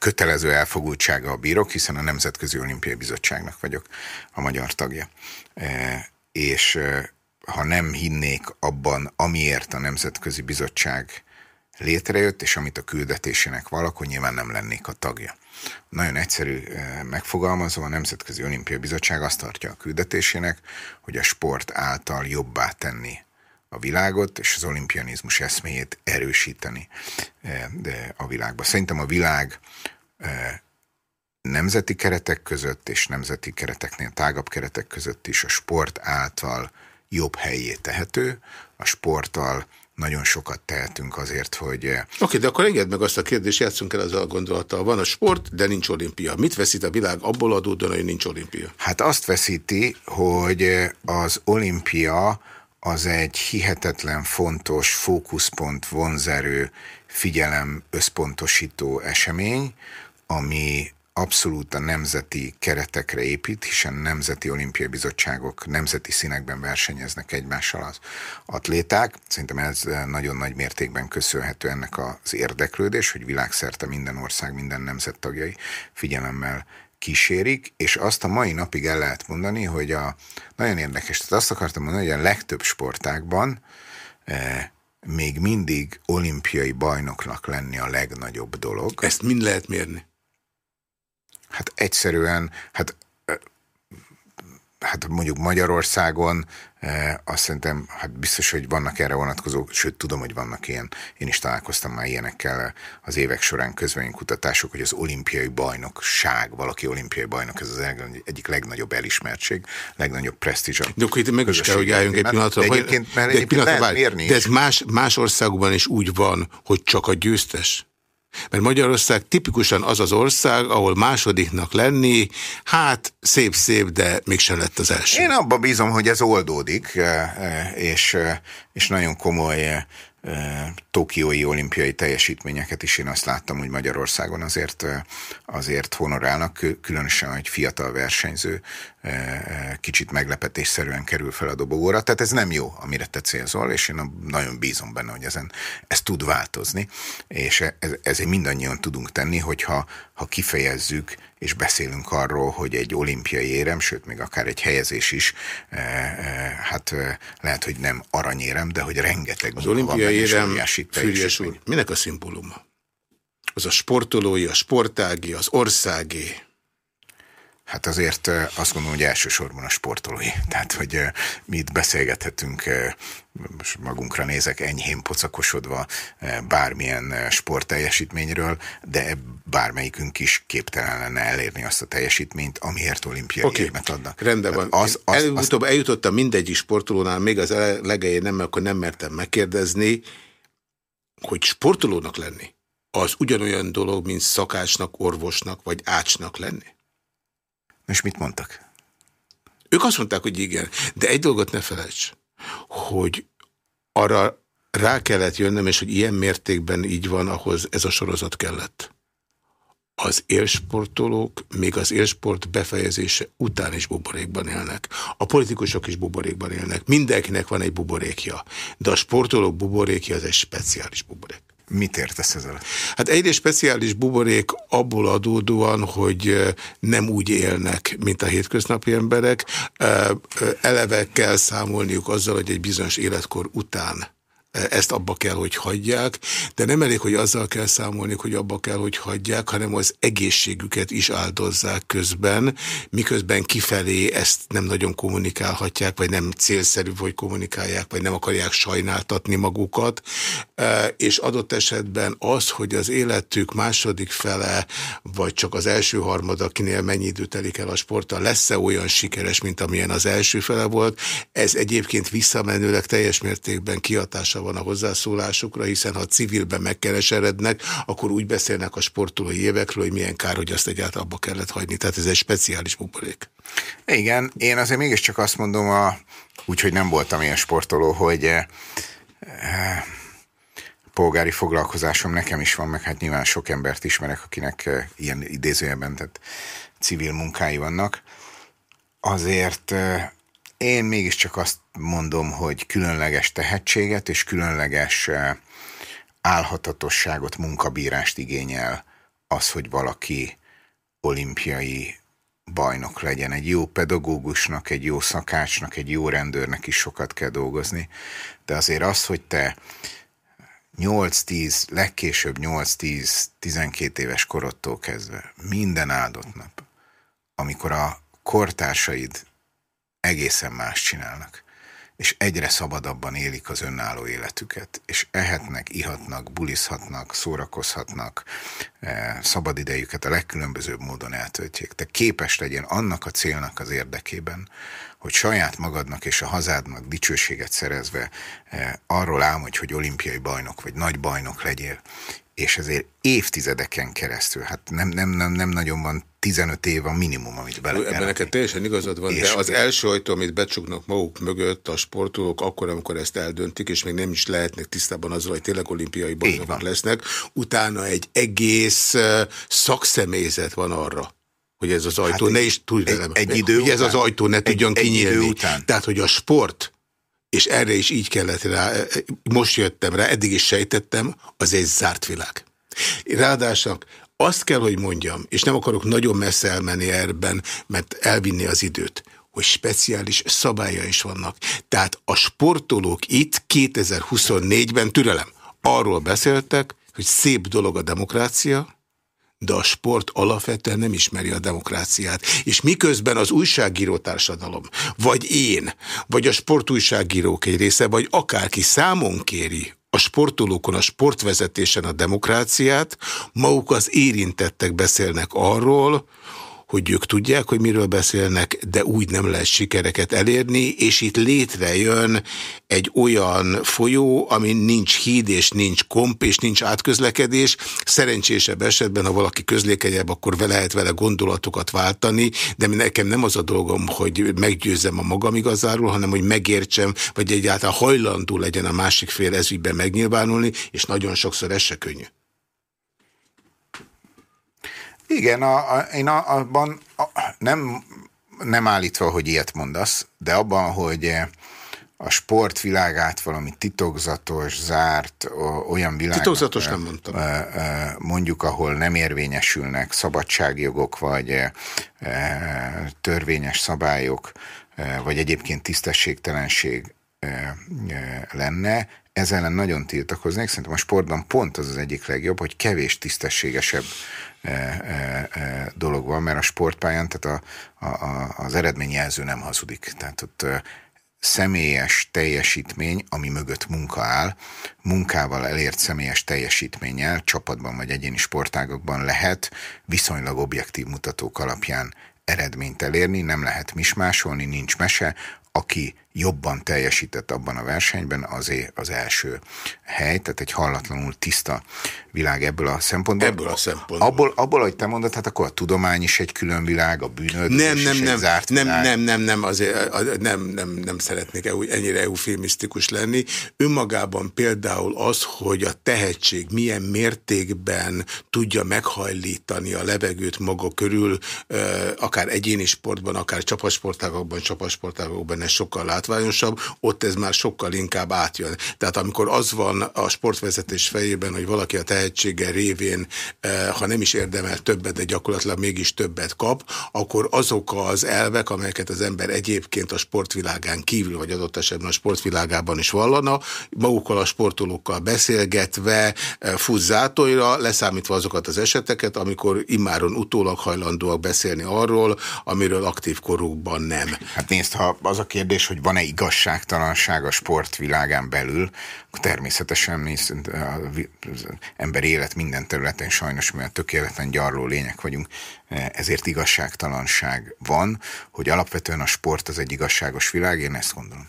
kötelező elfogultsága bírok, hiszen a Nemzetközi Olimpiai Bizottságnak vagyok a magyar tagja. E, és e, ha nem hinnék abban, amiért a Nemzetközi Bizottság létrejött, és amit a küldetésének valakon nyilván nem lennék a tagja. Nagyon egyszerű megfogalmazva, a Nemzetközi Olimpia Bizottság azt tartja a küldetésének, hogy a sport által jobbá tenni a világot, és az olimpianizmus eszméjét erősíteni eh, a világba. Szerintem a világ eh, nemzeti keretek között és nemzeti kereteknél tágabb keretek között is a sport által jobb helyé tehető, a sporttal nagyon sokat tehetünk azért, hogy... Oké, okay, de akkor engedd meg azt a kérdést, játszunk el az a gondolattal. Van a sport, de nincs olimpia. Mit veszít a világ abból adódóan, hogy nincs olimpia? Hát azt veszíti, hogy az olimpia az egy hihetetlen fontos fókuszpont, vonzerő, figyelem összpontosító esemény, ami abszolút a nemzeti keretekre épít, hiszen nemzeti olimpiai bizottságok nemzeti színekben versenyeznek egymással az atléták. Szerintem ez nagyon nagy mértékben köszönhető ennek az érdeklődés, hogy világszerte minden ország, minden nemzet tagjai figyelemmel kísérik, és azt a mai napig el lehet mondani, hogy a nagyon érdekes, tehát azt akartam mondani, hogy a legtöbb sportákban eh, még mindig olimpiai bajnoknak lenni a legnagyobb dolog. Ezt mind lehet mérni? Hát egyszerűen, hát hát mondjuk Magyarországon eh, azt szerintem, hát biztos, hogy vannak erre vonatkozó, sőt tudom, hogy vannak ilyen, én is találkoztam már ilyenekkel az évek során kutatások, hogy az olimpiai bajnokság, valaki olimpiai bajnok, ez az egyik legnagyobb elismertség, legnagyobb presztízs. De akkor itt meg is kell, hogy álljunk egy pillanatra. De egyébként, mert egy pillanatra lehet mérni de ez más, más országokban is úgy van, hogy csak a győztes mert Magyarország tipikusan az az ország, ahol másodiknak lenni, hát szép-szép, de mégsem lett az első. Én abban bízom, hogy ez oldódik, eh, eh, és, eh, és nagyon komoly tokiói olimpiai teljesítményeket is én azt láttam, hogy Magyarországon azért, azért honorálnak, különösen egy fiatal versenyző kicsit meglepetésszerűen kerül fel a dobogóra. Tehát ez nem jó, amire te célzol, és én nagyon bízom benne, hogy ezen ez tud változni, és ez, ezért mindannyian tudunk tenni, hogyha ha kifejezzük és beszélünk arról, hogy egy olimpiai érem, sőt, még akár egy helyezés is, hát lehet, hogy nem aranyérem, de hogy rengeteg az olimpiai érem, Füriás úr, minek a szimbóluma? Az a sportolói, a sportági, az országi. Hát azért azt gondolom, hogy elsősorban a sportolói. Tehát, hogy mi itt beszélgethetünk, most magunkra nézek, enyhén pocakosodva bármilyen sportteljesítményről, de bármelyikünk is képtelen lenne elérni azt a teljesítményt, amiért olimpiai okay. érmet adnak. Rendben van. Az, az, Előbb-utóbb az... eljutottam mindegyik sportolónál, még az legején nem, akkor nem mertem megkérdezni, hogy sportolónak lenni, az ugyanolyan dolog, mint szakácsnak, orvosnak vagy ácsnak lenni? És mit mondtak? Ők azt mondták, hogy igen. De egy dolgot ne felejts, hogy arra rá kellett jönnöm, és hogy ilyen mértékben így van, ahhoz ez a sorozat kellett. Az élsportolók még az élsport befejezése után is buborékban élnek. A politikusok is buborékban élnek. Mindenkinek van egy buborékja. De a sportolók buborékja az egy speciális buborék. Mit értesz ezzel? Hát egy speciális buborék abból adódóan, hogy nem úgy élnek, mint a hétköznapi emberek. Eleve kell számolniuk azzal, hogy egy bizonyos életkor után ezt abba kell, hogy hagyják, de nem elég, hogy azzal kell számolni, hogy abba kell, hogy hagyják, hanem az egészségüket is áldozzák közben, miközben kifelé ezt nem nagyon kommunikálhatják, vagy nem célszerű, hogy kommunikálják, vagy nem akarják sajnáltatni magukat, e, és adott esetben az, hogy az életük második fele, vagy csak az első harmad, akinél mennyi idő telik el a sporttal, lesz-e olyan sikeres, mint amilyen az első fele volt, ez egyébként visszamenőleg teljes mértékben kiatása van a hozzászólásukra, hiszen ha civilben megkereserednek, akkor úgy beszélnek a sportolói évekről, hogy milyen kár, hogy azt egyáltalán abba kellett hagyni. Tehát ez egy speciális buborék. Igen, én azért mégiscsak azt mondom, a, úgyhogy nem voltam ilyen sportoló, hogy eh, eh, polgári foglalkozásom nekem is van, meg hát nyilván sok embert ismerek, akinek eh, ilyen idézőjelben, tehát civil munkái vannak. Azért eh, én mégiscsak azt mondom, hogy különleges tehetséget és különleges eh, álhatatosságot, munkabírást igényel az, hogy valaki olimpiai bajnok legyen. Egy jó pedagógusnak, egy jó szakácsnak, egy jó rendőrnek is sokat kell dolgozni, de azért az, hogy te 8-10, legkésőbb 8-10-12 éves korodtól kezdve minden áldott nap, amikor a kortársaid egészen más csinálnak. és egyre szabadabban élik az önálló életüket, és ehetnek, ihatnak, bulizhatnak, szórakozhatnak, eh, szabadidejüket a legkülönbözőbb módon eltöltjék. Te képes legyen annak a célnak az érdekében, hogy saját magadnak és a hazádnak dicsőséget szerezve eh, arról álmodj, hogy olimpiai bajnok vagy nagy bajnok legyél, és ezért évtizedeken keresztül, hát nem, nem, nem, nem nagyon van 15 év a minimum, amit bele kell Ebben neked teljesen igazad van, és de az első ajtó, amit becsuknak maguk mögött a sportolók, akkor, amikor ezt eldöntik, és még nem is lehetnek tisztában azzal, hogy tényleg olimpiai bajnokok lesznek, utána egy egész szakszemélyzet van arra, hogy ez az ajtó hát ne is tudj egy, egy idő hogy után, ez az ajtó ne tudjon egy, kinyílni. Egy után. Tehát, hogy a sport, és erre is így kellett rá, most jöttem rá, eddig is sejtettem, az egy zárt világ. Ráadásul azt kell, hogy mondjam, és nem akarok nagyon messze elmenni erben, mert elvinni az időt, hogy speciális szabálya is vannak. Tehát a sportolók itt 2024-ben, türelem, arról beszéltek, hogy szép dolog a demokrácia, de a sport alapvetően nem ismeri a demokráciát. És miközben az újságíró társadalom, vagy én, vagy a sportújságírók egy része, vagy akárki számon kéri a sportolókon, a sportvezetésen a demokráciát, maguk az érintettek beszélnek arról, hogy ők tudják, hogy miről beszélnek, de úgy nem lehet sikereket elérni, és itt létrejön egy olyan folyó, ami nincs híd, és nincs komp, és nincs átközlekedés. Szerencsésebb esetben, ha valaki közlékenyebb, akkor vele lehet vele gondolatokat váltani, de nekem nem az a dolgom, hogy meggyőzzem a magam igazáról, hanem hogy megértsem, vagy egyáltalán hajlandó legyen a másik fél ezügyben megnyilvánulni, és nagyon sokszor ez se könnyű. Igen, a, a, én a, abban a, nem, nem állítva, hogy ilyet mondasz, de abban, hogy eh, a sportvilágát valami titokzatos, zárt, olyan világ. Titokzatos nem mondtam. Eh, eh, mondjuk, ahol nem érvényesülnek szabadságjogok, vagy törvényes szabályok, vagy egyébként tisztességtelenség lenne, ezzel ellen nagyon tiltakoznék. Szerintem a sportban pont az az egyik legjobb, hogy kevés tisztességesebb dolog van, mert a sportpályán tehát a, a, az eredményjelző nem hazudik. Tehát ott személyes teljesítmény, ami mögött munka áll, munkával elért személyes teljesítménnyel csapatban vagy egyéni sportágokban lehet viszonylag objektív mutatók alapján eredményt elérni, nem lehet mismásolni, nincs mese, aki jobban teljesített abban a versenyben, azért az első hely, tehát egy hallatlanul tiszta világ ebből a szempontból. Ebből a szempontból. Abból, abból ahogy te mondod, hát akkor a tudomány is egy külön világ, a bűnöldözés nem, nem, is nem, zárt nem, világ. Nem, nem, nem, azért nem, nem, nem szeretnék ennyire eufémisztikus lenni. Önmagában például az, hogy a tehetség milyen mértékben tudja meghajlítani a levegőt maga körül, akár egyéni sportban, akár csapatsportágokban, csapatsportágokban, ez sokkal lát látványosabb, ott ez már sokkal inkább átjön. Tehát amikor az van a sportvezetés fejében, hogy valaki a tehetsége révén, eh, ha nem is érdemel többet, de gyakorlatilag mégis többet kap, akkor azok az elvek, amelyeket az ember egyébként a sportvilágán kívül, vagy adott esetben a sportvilágában is vallana, magukkal a sportolókkal beszélgetve, eh, fuzzátonyra, leszámítva azokat az eseteket, amikor immáron utólag hajlandóak beszélni arról, amiről aktív korukban nem. Hát nézd, ha az a kérdés, hogy van van-e igazságtalanság a sportvilágán belül, természetesen az ember élet minden területen sajnos, mert tökéletlen gyarló lények vagyunk, ezért igazságtalanság van, hogy alapvetően a sport az egy igazságos világ, én ezt gondolom.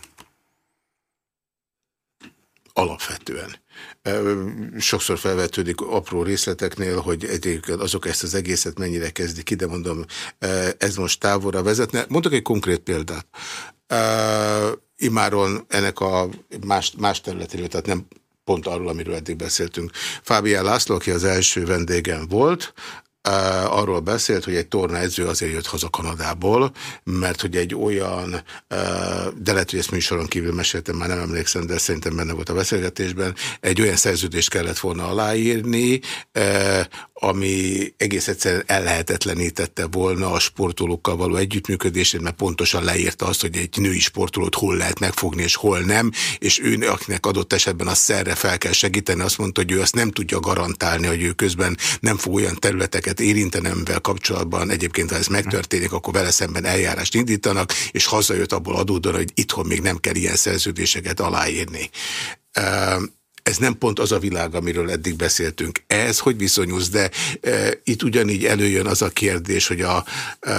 Alapvetően. Sokszor felvetődik apró részleteknél, hogy egyébként azok ezt az egészet mennyire kezdik ide, mondom, ez most távolra vezetne. Mondok egy konkrét példát. Uh, imáron ennek a más, más területéről, tehát nem pont arról, amiről eddig beszéltünk. Fábián László, aki az első vendégem volt, arról beszélt, hogy egy torna edző azért jött haza Kanadából, mert hogy egy olyan, de lehet, hogy ezt műsoron kívül meséltem, már nem emlékszem, de szerintem benne volt a beszélgetésben, egy olyan szerződést kellett volna aláírni, ami egész egyszerűen ellehetetlenítette volna a sportolókkal való együttműködését, mert pontosan leírta azt, hogy egy női sportolót hol lehet megfogni, és hol nem, és ő, akinek adott esetben a szerre fel kell segíteni, azt mondta, hogy ő azt nem tudja garantálni, hogy ő közben nem fog olyan területeket személyeket érintenemvel kapcsolatban egyébként, ha ez megtörténik, akkor vele szemben eljárást indítanak, és hazajött abból adódóan, hogy itthon még nem kell ilyen szerződéseket aláírni ez nem pont az a világ, amiről eddig beszéltünk. Ez hogy viszonyulsz? De e, itt ugyanígy előjön az a kérdés, hogy a, e,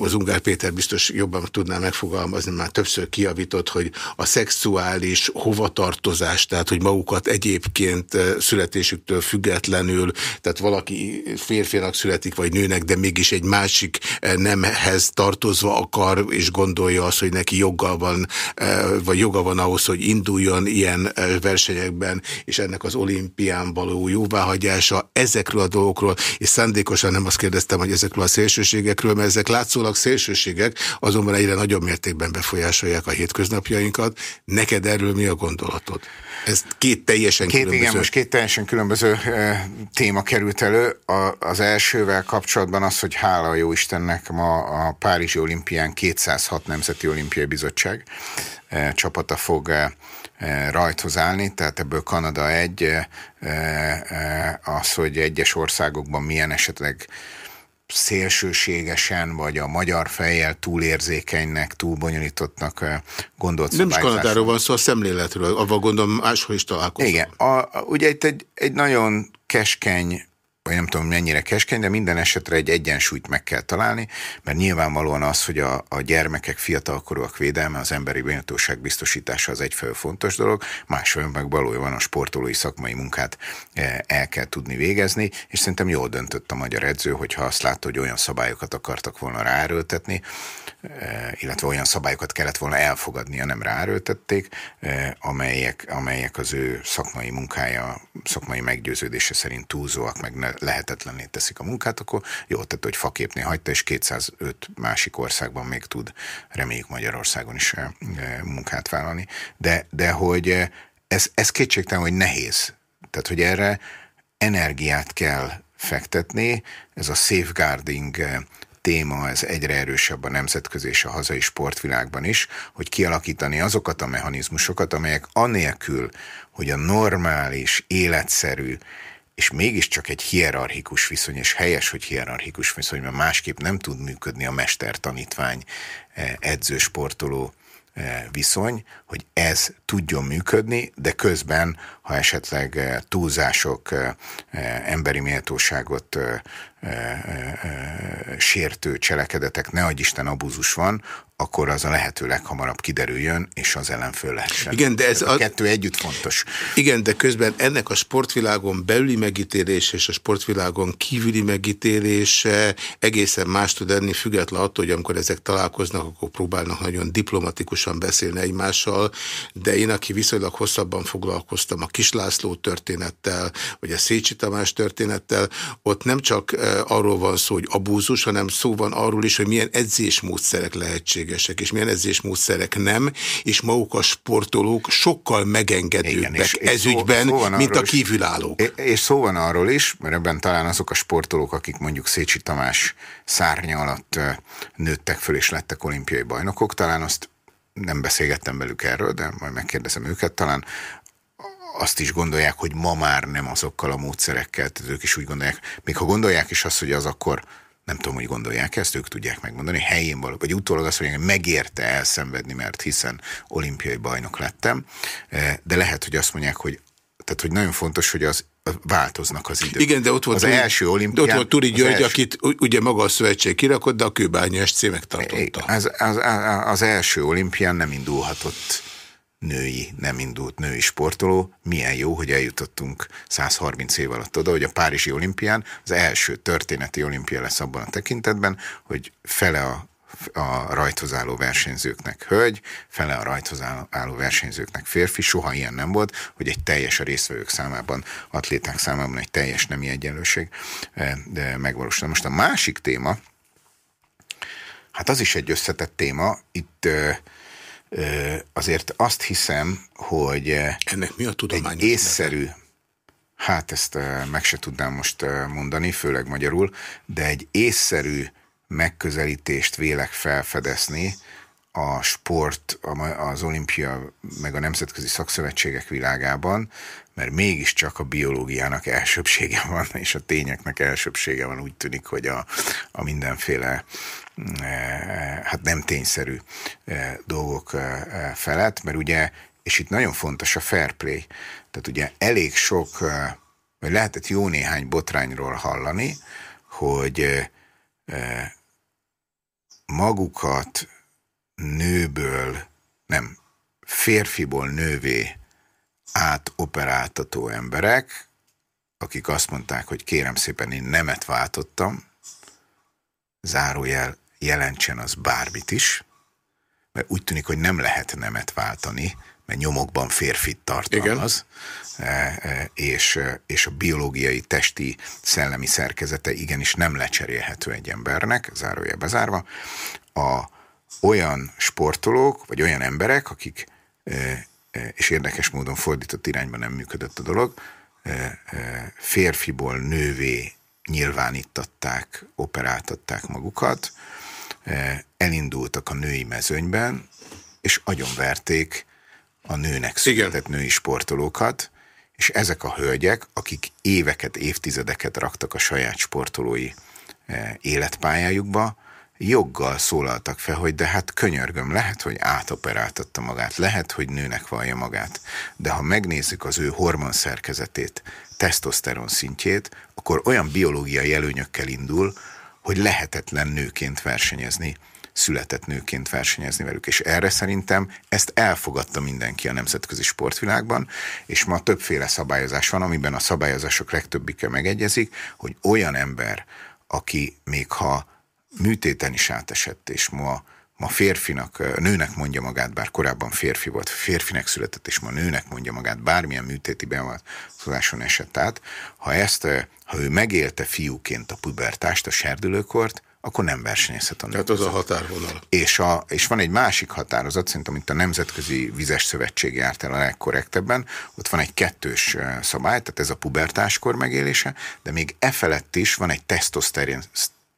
az Ungár Péter biztos jobban tudná megfogalmazni, már többször kiavított, hogy a szexuális hovatartozás, tehát hogy magukat egyébként e, születésüktől függetlenül, tehát valaki férfinak születik, vagy nőnek, de mégis egy másik e, nemhez tartozva akar, és gondolja azt, hogy neki joggal van, e, vagy joga van ahhoz, hogy induljon ilyen versenyek versenyekben, és ennek az olimpián való jóváhagyása ezekről a dolgokról, és szándékosan nem azt kérdeztem, hogy ezekről a szélsőségekről, mert ezek látszólag szélsőségek, azonban egyre nagyobb mértékben befolyásolják a hétköznapjainkat. Neked erről mi a gondolatod? Ez két teljesen két, különböző... Igen, most két teljesen különböző e, téma került elő. A, az elsővel kapcsolatban az, hogy hála jó Istennek ma a Párizsi olimpián 206 Nemzeti Olimpiai Bizottság e, csapata fog e, rajthoz állni, tehát ebből Kanada egy, az, hogy egyes országokban milyen esetleg szélsőségesen, vagy a magyar fejjel túlérzékenynek, túlbonyolítottnak gondolt Nem is Kanadáról van szó, a szemléletről, avval gondolom máshol is találkozom. Igen, a, ugye itt egy, egy nagyon keskeny vagy nem tudom mennyire keskeny, de minden esetre egy egyensúlyt meg kell találni, mert nyilvánvalóan az, hogy a, a gyermekek, fiatalkorúak védelme, az emberi méltóság biztosítása az egyfelől fontos dolog, másfelől meg valójában a sportolói szakmai munkát eh, el kell tudni végezni, és szerintem jól döntött a magyar edző, hogyha azt látta, hogy olyan szabályokat akartak volna ráerőltetni, eh, illetve olyan szabályokat kellett volna elfogadnia, nem ráerőltették, eh, amelyek, amelyek az ő szakmai munkája, szakmai meggyőződése szerint túlzóak, meg ne lehetetlenné teszik a munkát, akkor jó tett, hogy faképnél hagyta, és 205 másik országban még tud, reméljük Magyarországon is eh, eh, munkát vállalni. De, de hogy eh, ez, ez kétségtelen, hogy nehéz. Tehát, hogy erre energiát kell fektetni, ez a safeguarding téma, ez egyre erősebb a nemzetközi és a hazai sportvilágban is, hogy kialakítani azokat a mechanizmusokat, amelyek anélkül, hogy a normális, életszerű és mégiscsak egy hierarchikus viszony, és helyes, hogy hierarchikus viszony, mert másképp nem tud működni a mester-tanítvány eh, edző-sportoló eh, viszony, hogy ez tudjon működni, de közben, ha esetleg eh, túlzások, emberi méltóságot sértő cselekedetek, ne Isten abúzus van, akkor az a lehető leghamarabb kiderüljön, és az ellen föl lehessen. Igen, de ez a, a kettő együtt fontos. Igen, de közben ennek a sportvilágon belüli megítélése és a sportvilágon kívüli megítélése egészen más tud lenni, független attól, hogy amikor ezek találkoznak, akkor próbálnak nagyon diplomatikusan beszélni egymással, de én, aki viszonylag hosszabban foglalkoztam a Kislászló történettel, vagy a Szécsi Tamás történettel, ott nem csak arról van szó, hogy abúzus, hanem szó van arról is, hogy milyen edzésmódszerek lehetségesek, és milyen edzésmódszerek nem, és maguk a sportolók sokkal megengedőbbek Igen, és, és ezügyben, szó, szó mint a kívülállók. És, és szó van arról is, mert ebben talán azok a sportolók, akik mondjuk Szécsi Tamás szárnya alatt nőttek föl és lettek olimpiai bajnokok, talán azt nem beszélgettem velük erről, de majd megkérdezem őket, talán azt is gondolják, hogy ma már nem azokkal a módszerekkel, tehát ők is úgy gondolják, még ha gondolják is azt, hogy az akkor nem tudom, hogy gondolják ezt, ők tudják megmondani, helyén való, vagy utólag azt mondják, hogy megérte elszenvedni, mert hiszen olimpiai bajnok lettem, eh, de lehet, hogy azt mondják, hogy tehát, hogy nagyon fontos, hogy az változnak az idők. Igen, de ott volt, az Turi, első olimpián... De ott volt Turi György, első... akit ugye maga a szövetség kirakott, de a kőbánya SC megtartotta. Az, az, az, az első olimpián nem indulhatott női, nem indult női sportoló. Milyen jó, hogy eljutottunk 130 év alatt oda, hogy a Párizsi olimpián az első történeti olimpia lesz abban a tekintetben, hogy fele a a rajthoz versenyzőknek hölgy, fele a rajthoz álló versenyzőknek férfi, soha ilyen nem volt, hogy egy teljes a résztvevők számában, atléták számában egy teljes nemi egyenlőség eh, megvalósul. Most a másik téma, hát az is egy összetett téma, itt eh, azért azt hiszem, hogy ennek mi a tudomány? Egy észszerű, hát ezt meg se tudnám most mondani, főleg magyarul, de egy észszerű megközelítést vélek felfedezni a sport, az olimpia, meg a nemzetközi szakszövetségek világában, mert mégiscsak a biológiának elsőbsége van, és a tényeknek elsőbsége van, úgy tűnik, hogy a, a mindenféle hát nem tényszerű eh, dolgok eh, felett, mert ugye, és itt nagyon fontos a fair play, tehát ugye elég sok, vagy lehetett jó néhány botrányról hallani, hogy magukat nőből, nem, férfiból nővé átoperáltató emberek, akik azt mondták, hogy kérem szépen, én nemet váltottam, zárójel jelentsen az bármit is, mert úgy tűnik, hogy nem lehet nemet váltani, mert nyomokban férfit tartalmaz, Igen. E, e, és, és a biológiai, testi, szellemi szerkezete igenis nem lecserélhető egy embernek, zárójel bezárva. A, olyan sportolók, vagy olyan emberek, akik, e, és érdekes módon fordított irányban nem működött a dolog, férfiból nővé nyilvánítatták, operáltatták magukat, elindultak a női mezőnyben, és agyonverték a nőnek született női sportolókat, és ezek a hölgyek, akik éveket, évtizedeket raktak a saját sportolói életpályájukba, joggal szólaltak fel, hogy de hát könyörgöm, lehet, hogy átoperáltatta magát, lehet, hogy nőnek vallja magát, de ha megnézzük az ő hormon szerkezetét, tesztoszteron szintjét, akkor olyan biológiai előnyökkel indul, hogy lehetetlen nőként versenyezni, született nőként versenyezni velük. És erre szerintem ezt elfogadta mindenki a nemzetközi sportvilágban, és ma többféle szabályozás van, amiben a szabályozások legtöbbike megegyezik, hogy olyan ember, aki még ha műtéten is átesett, és ma, ma férfinak, nőnek mondja magát, bár korábban férfi volt, férfinek született, és ma nőnek mondja magát, bármilyen műtéti beavatkozáson esett át, ha ezt, ha ő megélte fiúként a pubertást, a serdülőkort, akkor nem versenyezhet a nők Tehát az a határvonal. És, a, és van egy másik határozat, szerintem itt a Nemzetközi Vizes Szövetség járt el a legkorrektebben, ott van egy kettős szabály, tehát ez a pubertáskor megélése, de még e felett is van egy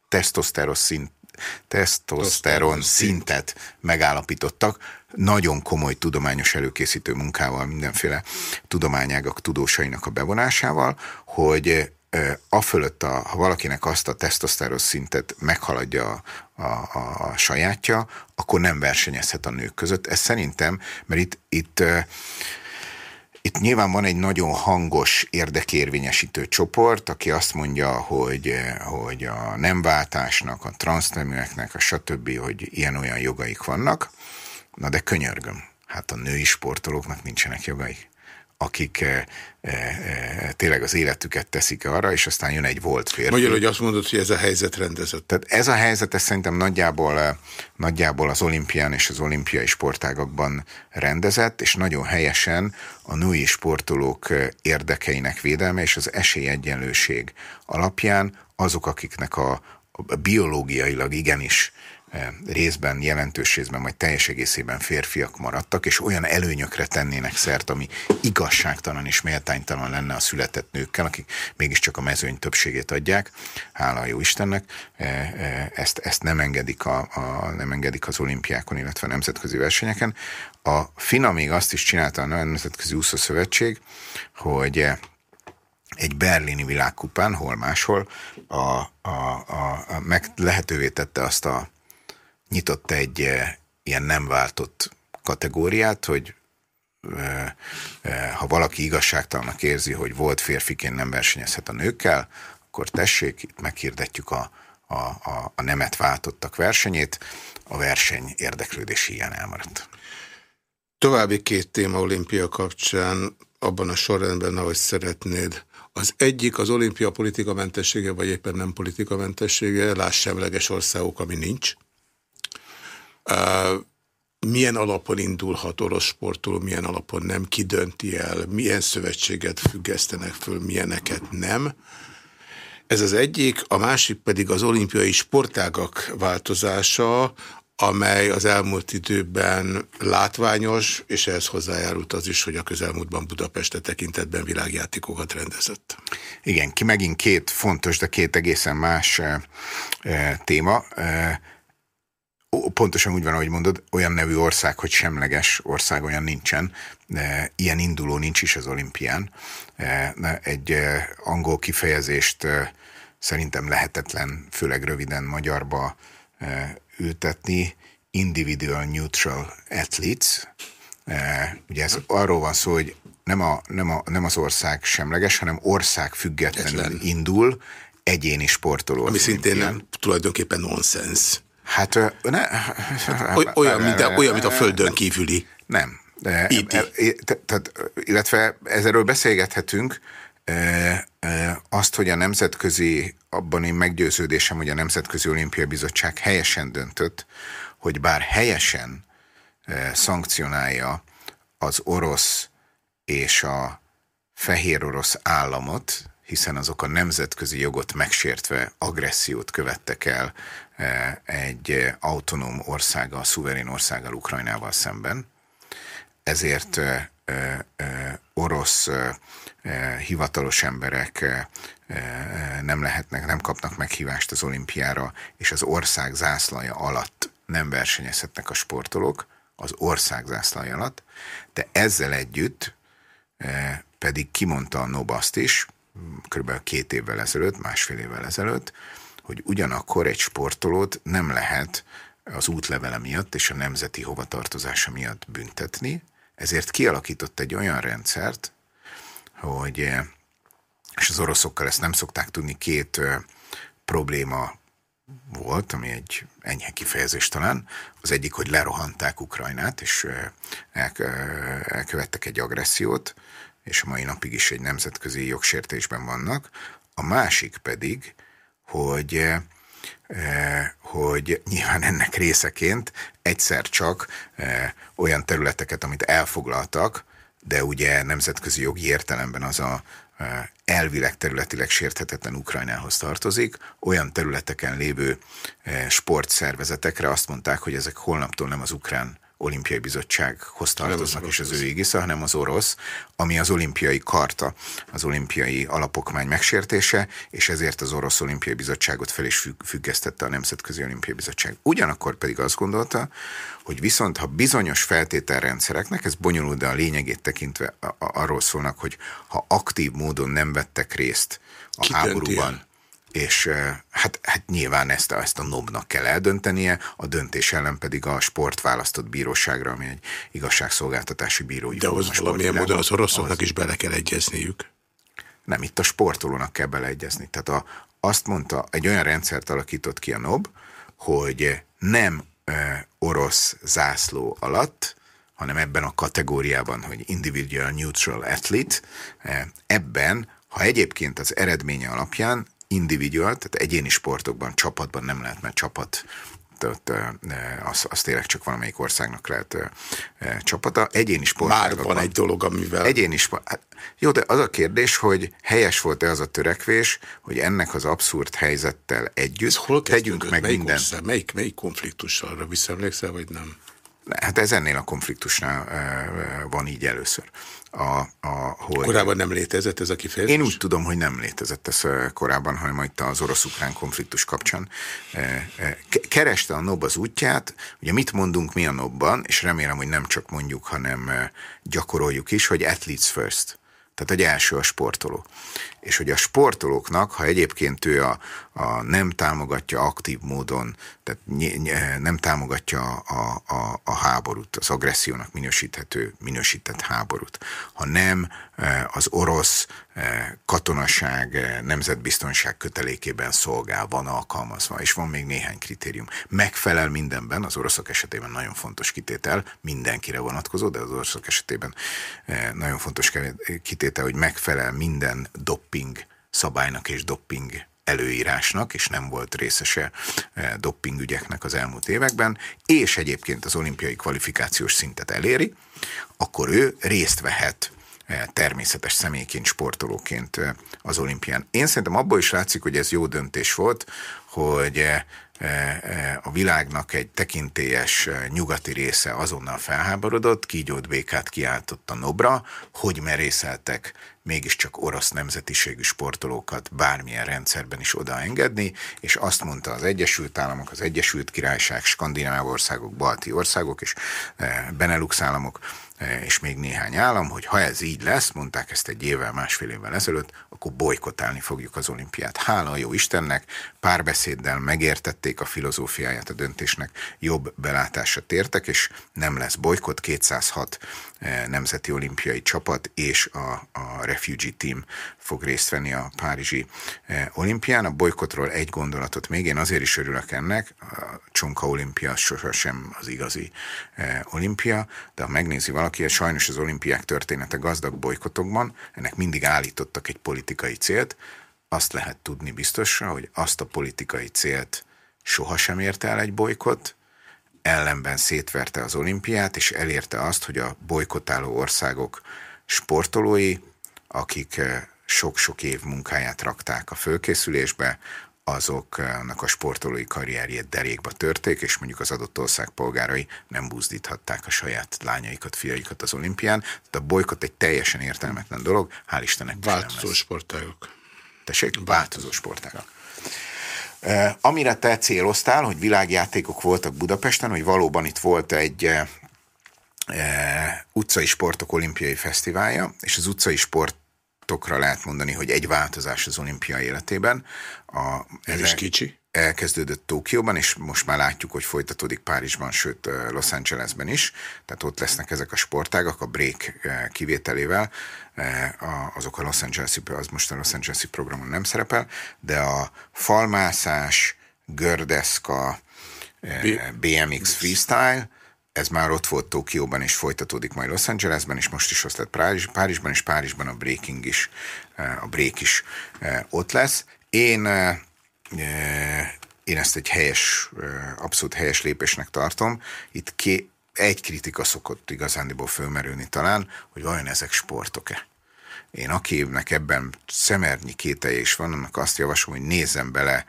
tesztoszteron szint, tesztoszteron szintet megállapítottak, nagyon komoly tudományos előkészítő munkával, mindenféle tudományágak tudósainak a bevonásával, hogy a fölött, a, ha valakinek azt a tesztoszteron szintet meghaladja a, a, a sajátja, akkor nem versenyezhet a nők között. Ez szerintem, mert itt, itt itt nyilván van egy nagyon hangos érdekérvényesítő csoport, aki azt mondja, hogy, hogy a nemváltásnak, a transzneműeknek, a stb., hogy ilyen-olyan jogaik vannak. Na de könyörgöm, hát a női sportolóknak nincsenek jogaik akik e, e, tényleg az életüket teszik arra, és aztán jön egy volt férfi. Magyarul, hogy azt mondod, hogy ez a helyzet rendezett. Tehát ez a helyzet, ez szerintem nagyjából, nagyjából az olimpián és az olimpiai sportágakban rendezett, és nagyon helyesen a női sportolók érdekeinek védelme és az esélyegyenlőség alapján azok, akiknek a, biológiailag igenis részben, jelentős részben, vagy teljes egészében férfiak maradtak, és olyan előnyökre tennének szert, ami igazságtalan és méltánytalan lenne a született nőkkel, akik mégiscsak a mezőny többségét adják, hála a jó Istennek, e, e, ezt, ezt nem, engedik a, a, nem engedik az olimpiákon, illetve a nemzetközi versenyeken. A FINA még azt is csinálta a Nemzetközi Úszó Szövetség, hogy egy berlini világkupán, hol máshol, a, a, a, a, meg lehetővé tette azt a nyitott egy eh, ilyen nem váltott kategóriát, hogy eh, eh, ha valaki igazságtalannak érzi, hogy volt férfiként nem versenyezhet a nőkkel, akkor tessék, itt meghirdetjük a, a, a, a nemet váltottak versenyét, a verseny érdeklődési ilyen elmaradt. További két téma olimpia kapcsán, abban a sorrendben, ahogy szeretnéd. Az egyik az olimpia politikamentessége, vagy éppen nem politikamentessége, láss semleges országok, ami nincs milyen alapon indulhat orosz sportoló, milyen alapon nem, ki dönti el, milyen szövetséget függesztenek föl, milyeneket nem. Ez az egyik, a másik pedig az olimpiai sportágak változása, amely az elmúlt időben látványos, és ehhez hozzájárult az is, hogy a közelmúltban Budapeste tekintetben világjátékokat rendezett. Igen, ki megint két fontos, de két egészen más e, téma. E, pontosan úgy van, ahogy mondod, olyan nevű ország, hogy semleges ország, olyan nincsen. De ilyen induló nincs is az olimpián. Egy angol kifejezést szerintem lehetetlen, főleg röviden magyarba ültetni, individual neutral athletes. Ugye ez arról van szó, hogy nem, a, nem, a, nem az ország semleges, hanem ország függetlenül indul egyéni sportoló. Ami szintén nem, tulajdonképpen nonsens. Hát ne, olyan, mint a, olyan, mint a földön kívüli. Nem. De, tehát, illetve ezerről beszélgethetünk, azt, hogy a nemzetközi, abban én meggyőződésem, hogy a Nemzetközi Olimpiai Bizottság helyesen döntött, hogy bár helyesen szankcionálja az orosz és a fehér orosz államot, hiszen azok a nemzetközi jogot megsértve agressziót követtek el egy autonóm országgal, szuverén országgal, Ukrajnával szemben. Ezért orosz hivatalos emberek nem lehetnek, nem kapnak meghívást az olimpiára, és az ország zászlaja alatt nem versenyezhetnek a sportolók, az ország zászlaja alatt, de ezzel együtt pedig kimondta a Nobaszt is, kb. két évvel ezelőtt, másfél évvel ezelőtt, hogy ugyanakkor egy sportolót nem lehet az útlevele miatt és a nemzeti hovatartozása miatt büntetni, ezért kialakított egy olyan rendszert, hogy, és az oroszokkal ezt nem szokták tudni, két probléma volt, ami egy enyhe kifejezés talán. Az egyik, hogy lerohanták Ukrajnát, és elkövettek egy agressziót, és a mai napig is egy nemzetközi jogsértésben vannak. A másik pedig, hogy hogy nyilván ennek részeként egyszer csak olyan területeket, amit elfoglaltak, de ugye nemzetközi jogi értelemben az a elvileg területileg sérthetetlen Ukrajnához tartozik, olyan területeken lévő sportszervezetekre azt mondták, hogy ezek holnaptól nem az ukrán olimpiai bizottsághoz tartoznak, és az ő égisze, hanem az orosz, ami az olimpiai karta, az olimpiai alapokmány megsértése, és ezért az orosz olimpiai bizottságot fel is függesztette a Nemzetközi Olimpiai Bizottság. Ugyanakkor pedig azt gondolta, hogy viszont ha bizonyos feltételrendszereknek, ez bonyolult, de a lényegét tekintve arról szólnak, hogy ha aktív módon nem vettek részt a Ki háborúban, és hát, hát nyilván ezt a, ezt a nobnak kell eldöntenie, a döntés ellen pedig a sport választott bíróságra, ami egy igazságszolgáltatási bírói De ahhoz valamilyen módon az oroszoknak az... is bele kell egyezniük. Nem, itt a sportolónak kell beleegyezni. Tehát a, azt mondta, egy olyan rendszert alakított ki a NOB, hogy nem e, orosz zászló alatt, hanem ebben a kategóriában, hogy individual neutral athlete, e, ebben, ha egyébként az eredménye alapján individual, tehát egyéni sportokban, csapatban nem lehet, mert csapat ott, az, az tényleg csak valamelyik országnak lehet csapata. Egyéni sportágakban. Már van egy dolog, amivel... Egyéni sport, hát, jó, de az a kérdés, hogy helyes volt-e az a törekvés, hogy ennek az abszurd helyzettel együtt hol tegyünk meg melyik mindent. Ország, melyik, melyik konfliktus arra visszaemlékszel, vagy nem? Hát ez ennél a konfliktusnál van így először. A, a, hogy korábban nem létezett ez a kifejezés? Én úgy tudom, hogy nem létezett ez korábban, hanem majd az orosz-ukrán konfliktus kapcsán. Kereste a NOB az útját, ugye mit mondunk mi a NOB-ban, és remélem, hogy nem csak mondjuk, hanem gyakoroljuk is, hogy athletes first. Tehát egy első a sportoló. És hogy a sportolóknak, ha egyébként ő a, a nem támogatja aktív módon, tehát nem támogatja a, a, a háborút, az agressziónak minősíthető, minősített háborút, ha nem e, az orosz e, katonaság, e, nemzetbiztonság kötelékében szolgál, van alkalmazva, és van még néhány kritérium. Megfelel mindenben, az oroszok esetében nagyon fontos kitétel, mindenkire vonatkozó, de az oroszok esetében nagyon fontos kitétel, hogy megfelel minden dopping szabálynak és dopping előírásnak, és nem volt részese eh, doppingügyeknek az elmúlt években, és egyébként az olimpiai kvalifikációs szintet eléri, akkor ő részt vehet eh, természetes személyként, sportolóként eh, az olimpián. Én szerintem abból is látszik, hogy ez jó döntés volt, hogy a világnak egy tekintélyes nyugati része azonnal felháborodott, kígyót békát kiáltott a Nobra, hogy merészeltek mégiscsak orosz nemzetiségű sportolókat bármilyen rendszerben is odaengedni, és azt mondta az Egyesült Államok, az Egyesült Királyság, Skandináv országok, balti országok és Benelux államok, és még néhány állam, hogy ha ez így lesz, mondták ezt egy évvel, másfél évvel ezelőtt, akkor bolykotálni fogjuk az olimpiát. Hála a jó Istennek, párbeszéddel megértették a filozófiáját a döntésnek, jobb belátásra tértek, és nem lesz bolykot, 206 e, nemzeti olimpiai csapat és a, a refugee team fog részt venni a Párizsi e, olimpián. A bolykotról egy gondolatot még, én azért is örülök ennek, a Csonka olimpia sosem az igazi olimpia, de ha megnézi valaki, aki sajnos az olimpiák története gazdag bolykotokban, ennek mindig állítottak egy politikai célt, azt lehet tudni biztosra, hogy azt a politikai célt sohasem érte el egy bolykot, ellenben szétverte az olimpiát, és elérte azt, hogy a bolykotáló országok sportolói, akik eh, sok-sok év munkáját rakták a fölkészülésbe, azoknak a sportolói karrierjét derékba törték, és mondjuk az adott ország polgárai nem buzdíthatták a saját lányaikat, fiaikat az olimpián. Tehát a bolykot egy teljesen értelmetlen dolog, hál' Istennek. Változó sportágok. Tessék? Változó sportágok. Amire te céloztál, hogy világjátékok voltak Budapesten, hogy valóban itt volt egy utcai sportok olimpiai fesztiválja, és az utcai sport pontokra lehet mondani, hogy egy változás az olimpia életében. A, ez is kicsi. Elkezdődött Tókióban, és most már látjuk, hogy folytatódik Párizsban, sőt Los Angelesben is. Tehát ott lesznek ezek a sportágak, a break kivételével. Azok a Los Angeles-i, az most a Los Angeles-i programon nem szerepel, de a falmászás, gördeszka, BMX freestyle, ez már ott volt Tokióban, és folytatódik majd Los Angelesben, és most is ott lett Párizs, Párizsban, és Párizsban a breaking is, a break is ott lesz. Én, én ezt egy helyes, abszolút helyes lépésnek tartom. Itt ké, egy kritika szokott igazándiból fölmerülni talán, hogy vajon ezek sportok-e. Én akinek ebben szemernyi kételje is van, annak azt javaslom, hogy nézzem bele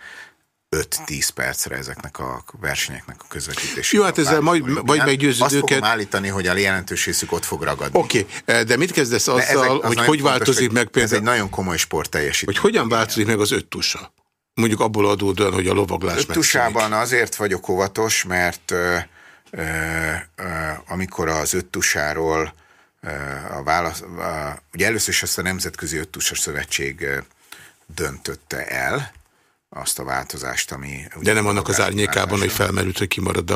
5-10 percre ezeknek a versenyeknek a közvetítését. Jó, hát ezzel majd, majd meggyőződ Azt őket. fogom állítani, hogy a jelentős részük ott fog ragadni. Oké, okay. Eh, de mit kezdesz azzal, ezek, az hogy hogy változik hogy meg például... Ez egy nagyon komoly sport teljesítmény. Hogy hogyan változik meg az öt tusa? Mondjuk abból adódóan, hogy a lovaglás Öt tusában azért vagyok óvatos, mert ö, ö, ö, amikor az öt tusáról a válasz, ugye először is azt a Nemzetközi Öttusas Szövetség döntötte el, azt a változást, ami... De nem annak az árnyékában, hogy felmerült, hogy kimarad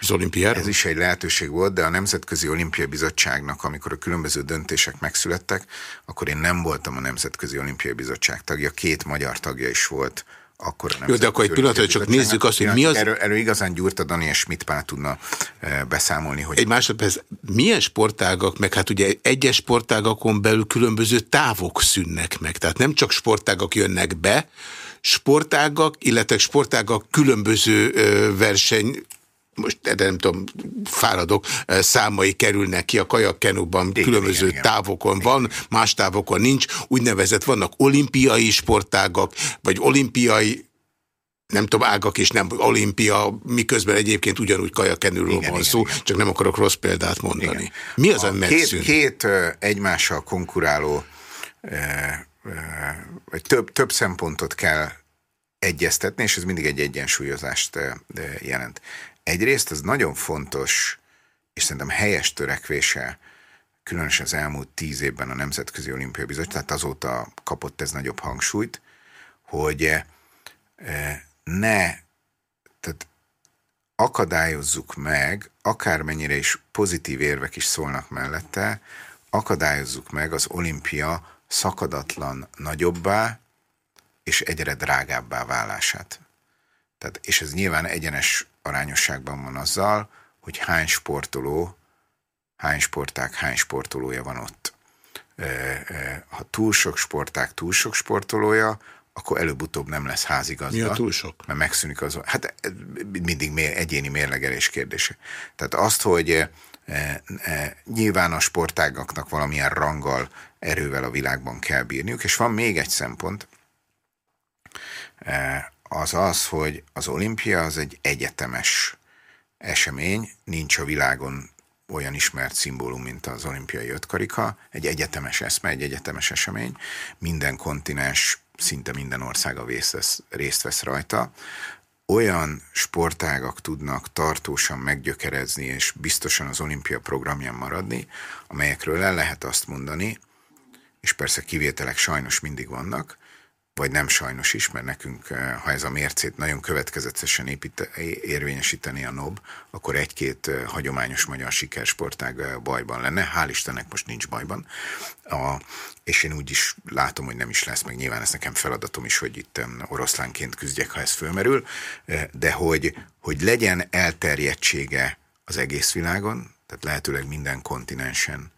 az olimpiára? Ez is egy lehetőség volt, de a Nemzetközi Olimpiai Bizottságnak, amikor a különböző döntések megszülettek, akkor én nem voltam a Nemzetközi Olimpiai Bizottság tagja, két magyar tagja is volt akkor Jó, de akkor egy pillanat, csak nézzük azt, hogy mi az... Erről, erről igazán Gyurta Dani és Schmidt Pál tudna e, beszámolni, hogy... Egy másodperc, milyen sportágak, meg hát ugye egyes sportágakon belül különböző távok szűnnek meg, tehát nem csak sportágak jönnek be, sportágak, illetve sportágak különböző verseny most de nem tudom, fáradok, számai kerülnek ki a kajakkenukban, különböző igen, távokon igen. van, más távokon nincs, úgynevezett vannak olimpiai sportágak, vagy olimpiai nem tudom, ágak és nem olimpia, miközben egyébként ugyanúgy kajakenülről van szó, igen. csak nem akarok rossz példát mondani. Igen. Mi az, ami megszűnt? Két, két egymással konkuráló vagy több, több szempontot kell egyeztetni, és ez mindig egy egyensúlyozást jelent. Egyrészt ez nagyon fontos, és szerintem helyes törekvése, különösen az elmúlt tíz évben a Nemzetközi Olimpiai Bizottság, tehát azóta kapott ez nagyobb hangsúlyt, hogy ne, tehát akadályozzuk meg, akármennyire is pozitív érvek is szólnak mellette, akadályozzuk meg az olimpia szakadatlan nagyobbá és egyre drágábbá válását. Tehát, és ez nyilván egyenes arányosságban van azzal, hogy hány sportoló, hány sporták, hány sportolója van ott. Ha túl sok sporták, túl sok sportolója, akkor előbb-utóbb nem lesz házigazda. Mi a túl sok? Mert megszűnik az... Hát mindig mér, egyéni mérlegelés kérdése. Tehát azt, hogy nyilván a sportágaknak valamilyen ranggal erővel a világban kell bírniuk, és van még egy szempont, eh, az az, hogy az olimpia az egy egyetemes esemény, nincs a világon olyan ismert szimbólum, mint az olimpiai ötkarika, egy egyetemes eszme, egy egyetemes esemény, minden kontinens, szinte minden országa részt vesz, részt vesz rajta, olyan sportágak tudnak tartósan meggyökerezni és biztosan az olimpia programján maradni, amelyekről el lehet azt mondani, és persze kivételek sajnos mindig vannak, vagy nem sajnos is, mert nekünk, eh, ha ez a mércét nagyon következetesen épít, érvényesíteni a NOB, akkor egy-két eh, hagyományos magyar sikersportág eh, bajban lenne. Hál' Istennek most nincs bajban. A, és én úgy is látom, hogy nem is lesz, meg nyilván ez nekem feladatom is, hogy itt oroszlánként küzdjek, ha ez fölmerül, de hogy, hogy legyen elterjedtsége az egész világon, tehát lehetőleg minden kontinensen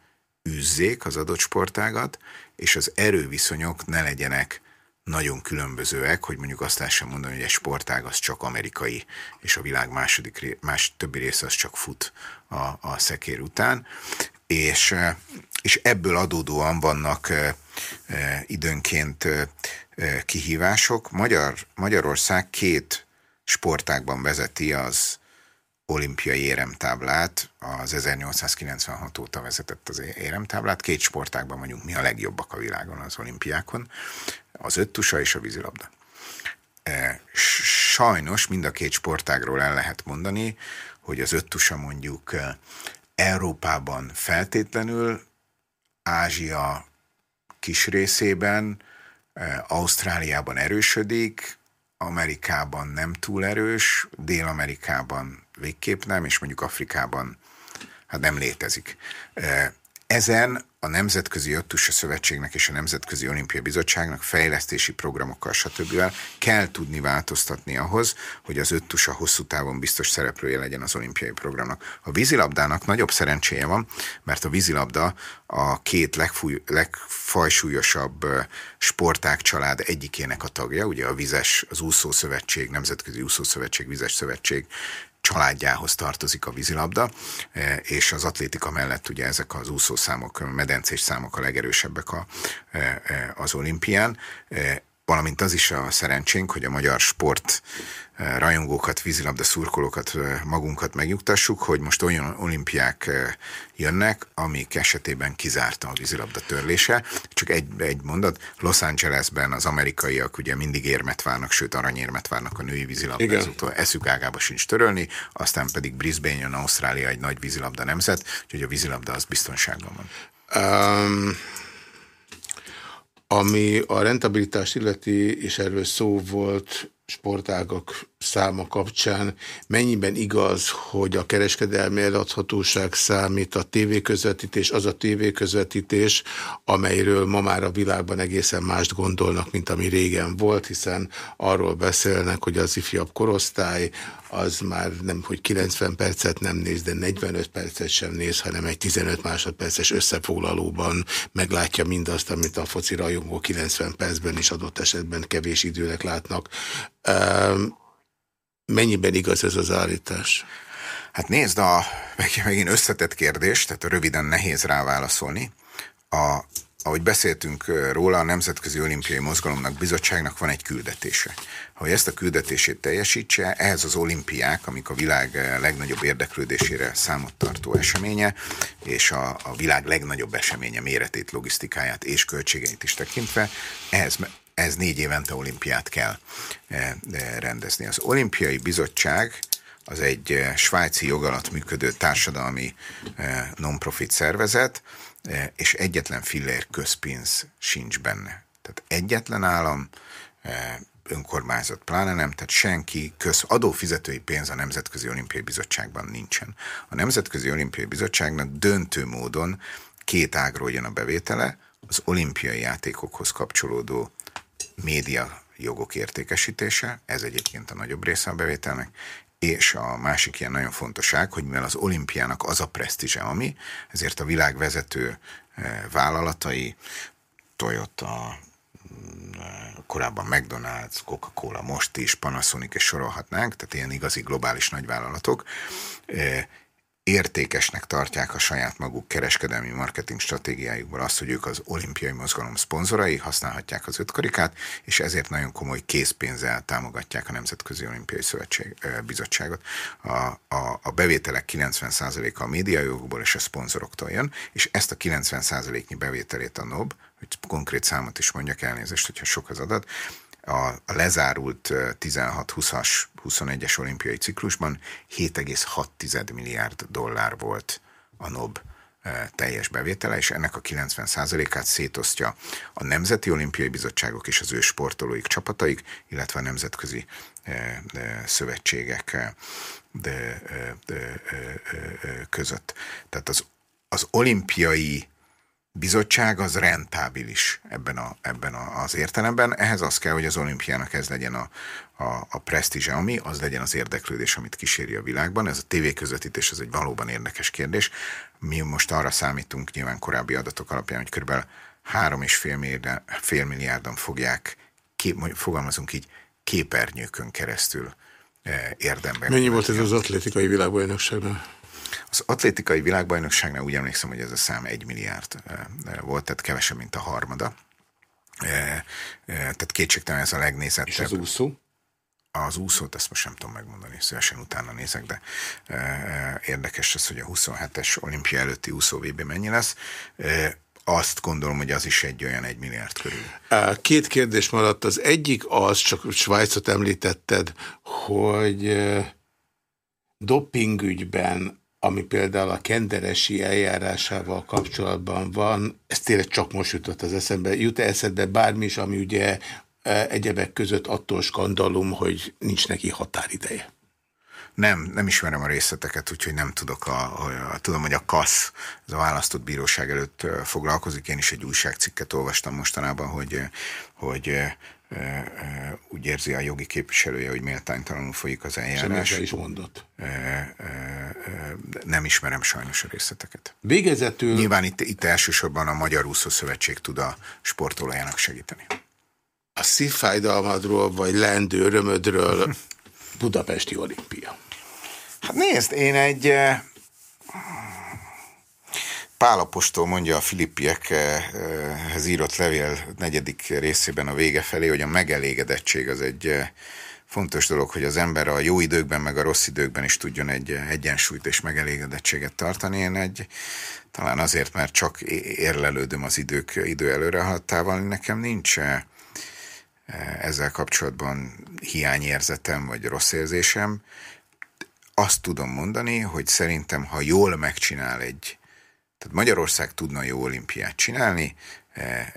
űzzék az adott sportágat, és az erőviszonyok ne legyenek nagyon különbözőek, hogy mondjuk azt lehessen mondani, hogy egy sportág az csak amerikai, és a világ második, más többi része az csak fut a, a szekér után. És, és ebből adódóan vannak időnként kihívások. Magyar, Magyarország két sportágban vezeti az olimpiai éremtáblát, az 1896 óta vezetett az éremtáblát. Két sportágban vagyunk mi a legjobbak a világon az olimpiákon az öttusa és a vízilabda. E, sajnos mind a két sportágról el lehet mondani, hogy az öttusa mondjuk e, Európában feltétlenül, Ázsia kis részében, e, Ausztráliában erősödik, Amerikában nem túl erős, Dél-Amerikában végképp nem, és mondjuk Afrikában hát nem létezik. Ezen a Nemzetközi Öttusa Szövetségnek és a Nemzetközi Olimpia Bizottságnak fejlesztési programokkal, stb. kell tudni változtatni ahhoz, hogy az öttusa hosszú távon biztos szereplője legyen az olimpiai programnak. A vízilabdának nagyobb szerencséje van, mert a vízilabda a két legfúj, legfajsúlyosabb sporták család egyikének a tagja, ugye a vizes, az úszó szövetség, Nemzetközi Úszó Szövetség, Vizes Szövetség családjához tartozik a vízilabda, e, és az atlétika mellett ugye ezek az úszószámok, medencés számok a legerősebbek a, e, e, az olimpián valamint az is a szerencsénk, hogy a magyar sport eh, rajongókat, vízilabda szurkolókat, eh, magunkat megnyugtassuk, hogy most olyan olimpiák eh, jönnek, amik esetében kizárta a vízilabda törlése. Csak egy, egy mondat, Los Angelesben az amerikaiak ugye mindig érmet várnak, sőt aranyérmet várnak a női vízilabdázótól, eszük ágába sincs törölni, aztán pedig Brisbane jön, Ausztrália egy nagy vízilabda nemzet, úgyhogy a vízilabda az biztonságban van. Um ami a rentabilitást illeti, és erről szó volt sportágak száma kapcsán, mennyiben igaz, hogy a kereskedelmi eladhatóság számít a tévéközvetítés, az a tévéközvetítés, amelyről ma már a világban egészen mást gondolnak, mint ami régen volt, hiszen arról beszélnek, hogy az ifjabb korosztály az már nem, hogy 90 percet nem néz, de 45 percet sem néz, hanem egy 15 másodperces összefoglalóban meglátja mindazt, amit a foci rajongó 90 percben is adott esetben kevés időnek látnak. Mennyiben igaz ez az állítás? Hát nézd, a, megint összetett kérdés, tehát röviden nehéz rá válaszolni. A, ahogy beszéltünk róla, a Nemzetközi Olimpiai Mozgalomnak bizottságnak van egy küldetése. Ha ezt a küldetését teljesítse, ehhez az olimpiák, amik a világ legnagyobb érdeklődésére számot tartó eseménye, és a, a világ legnagyobb eseménye méretét, logisztikáját és költségeit is tekintve, ehhez ez négy évente olimpiát kell eh, eh, rendezni. Az olimpiai bizottság az egy eh, svájci jog alatt működő társadalmi non-profit szervezet, és egyetlen fillér közpénz sincs benne. Tehát egyetlen állam, önkormányzat pláne nem, tehát senki köz, adófizetői pénz a Nemzetközi Olimpiai Bizottságban nincsen. A Nemzetközi Olimpiai Bizottságnak döntő módon két ágról jön a bevétele, az olimpiai játékokhoz kapcsolódó média jogok értékesítése, ez egyébként a nagyobb része a bevételnek, és a másik ilyen nagyon fontoság, hogy mivel az olimpiának az a presztízse, ami, ezért a világ vezető eh, vállalatai, Toyota, mm, korábban McDonald's, Coca-Cola, most is, Panasonic és sorolhatnánk, tehát ilyen igazi globális nagyvállalatok, eh, értékesnek tartják a saját maguk kereskedelmi marketing stratégiájukból azt, hogy ők az olimpiai mozgalom szponzorai, használhatják az ötkarikát, és ezért nagyon komoly készpénzzel támogatják a Nemzetközi Olimpiai Szövetség Bizottságot. A, a, a bevételek 90%-a a médiajogokból és a szponzoroktól jön, és ezt a 90%-nyi bevételét a NOB, hogy konkrét számot is mondjak elnézést, hogyha sok az adat, a, lezárult 16-20-as, 21-es olimpiai ciklusban 7,6 milliárd dollár volt a NOB teljes bevétele, és ennek a 90%-át szétosztja a Nemzeti Olimpiai Bizottságok és az ő sportolóik, csapataik, illetve a nemzetközi szövetségek de, között. Tehát az, az olimpiai bizottság az rentábilis ebben, a, ebben a, az értelemben. Ehhez az kell, hogy az olimpiának ez legyen a, a, a presztízse, ami az legyen az érdeklődés, amit kíséri a világban. Ez a tévéközvetítés, ez egy valóban érdekes kérdés. Mi most arra számítunk nyilván korábbi adatok alapján, hogy kb. 3,5 milliárd, fél milliárdan fogják, kép, fogalmazunk így, képernyőkön keresztül eh, érdemben. Mennyi volt ez az atlétikai világbajnokságban? Az atlétikai világbajnokságnál úgy emlékszem, hogy ez a szám egy milliárd volt, tehát kevesebb, mint a harmada. Tehát kétségtelen ez a legnézettebb. És az úszó? Az úszót, ezt most nem tudom megmondani, szívesen utána nézek, de érdekes az, hogy a 27-es olimpia előtti úszó VB mennyi lesz. Azt gondolom, hogy az is egy olyan egy milliárd körül. Két kérdés maradt. Az egyik az, csak Svájcot említetted, hogy dopingügyben ami például a kenderesi eljárásával kapcsolatban van, ez tényleg csak most jutott az eszembe. Jut-e eszedbe bármi is, ami ugye e, egyebek között attól skandalum, hogy nincs neki határideje? Nem, nem ismerem a részleteket, úgyhogy nem tudok. A, a, tudom, hogy a KASZ, ez a választott bíróság előtt foglalkozik. Én is egy újságcikket olvastam mostanában, hogy, hogy úgy érzi a jogi képviselője, hogy méltánytalanul folyik az eljárás. Semmi is mondott. Nem ismerem sajnos a részleteket. Végezetül... Nyilván itt, itt elsősorban a Magyar Úszó Szövetség tud a sportolójának segíteni. A szívfájdalmadról, vagy lendő örömödről Budapesti olimpia. Hát nézd, én egy Pálapostól mondja a filippiekhez írott levél negyedik részében a vége felé, hogy a megelégedettség az egy eh, fontos dolog, hogy az ember a jó időkben, meg a rossz időkben is tudjon egy eh, egyensúlyt és megelégedettséget tartani. Én egy, talán azért, mert csak érlelődöm az idők idő előrehaladtával, nekem nincs eh, ezzel kapcsolatban hiányérzetem vagy rossz érzésem. Azt tudom mondani, hogy szerintem, ha jól megcsinál egy tehát Magyarország tudna jó olimpiát csinálni, e, e,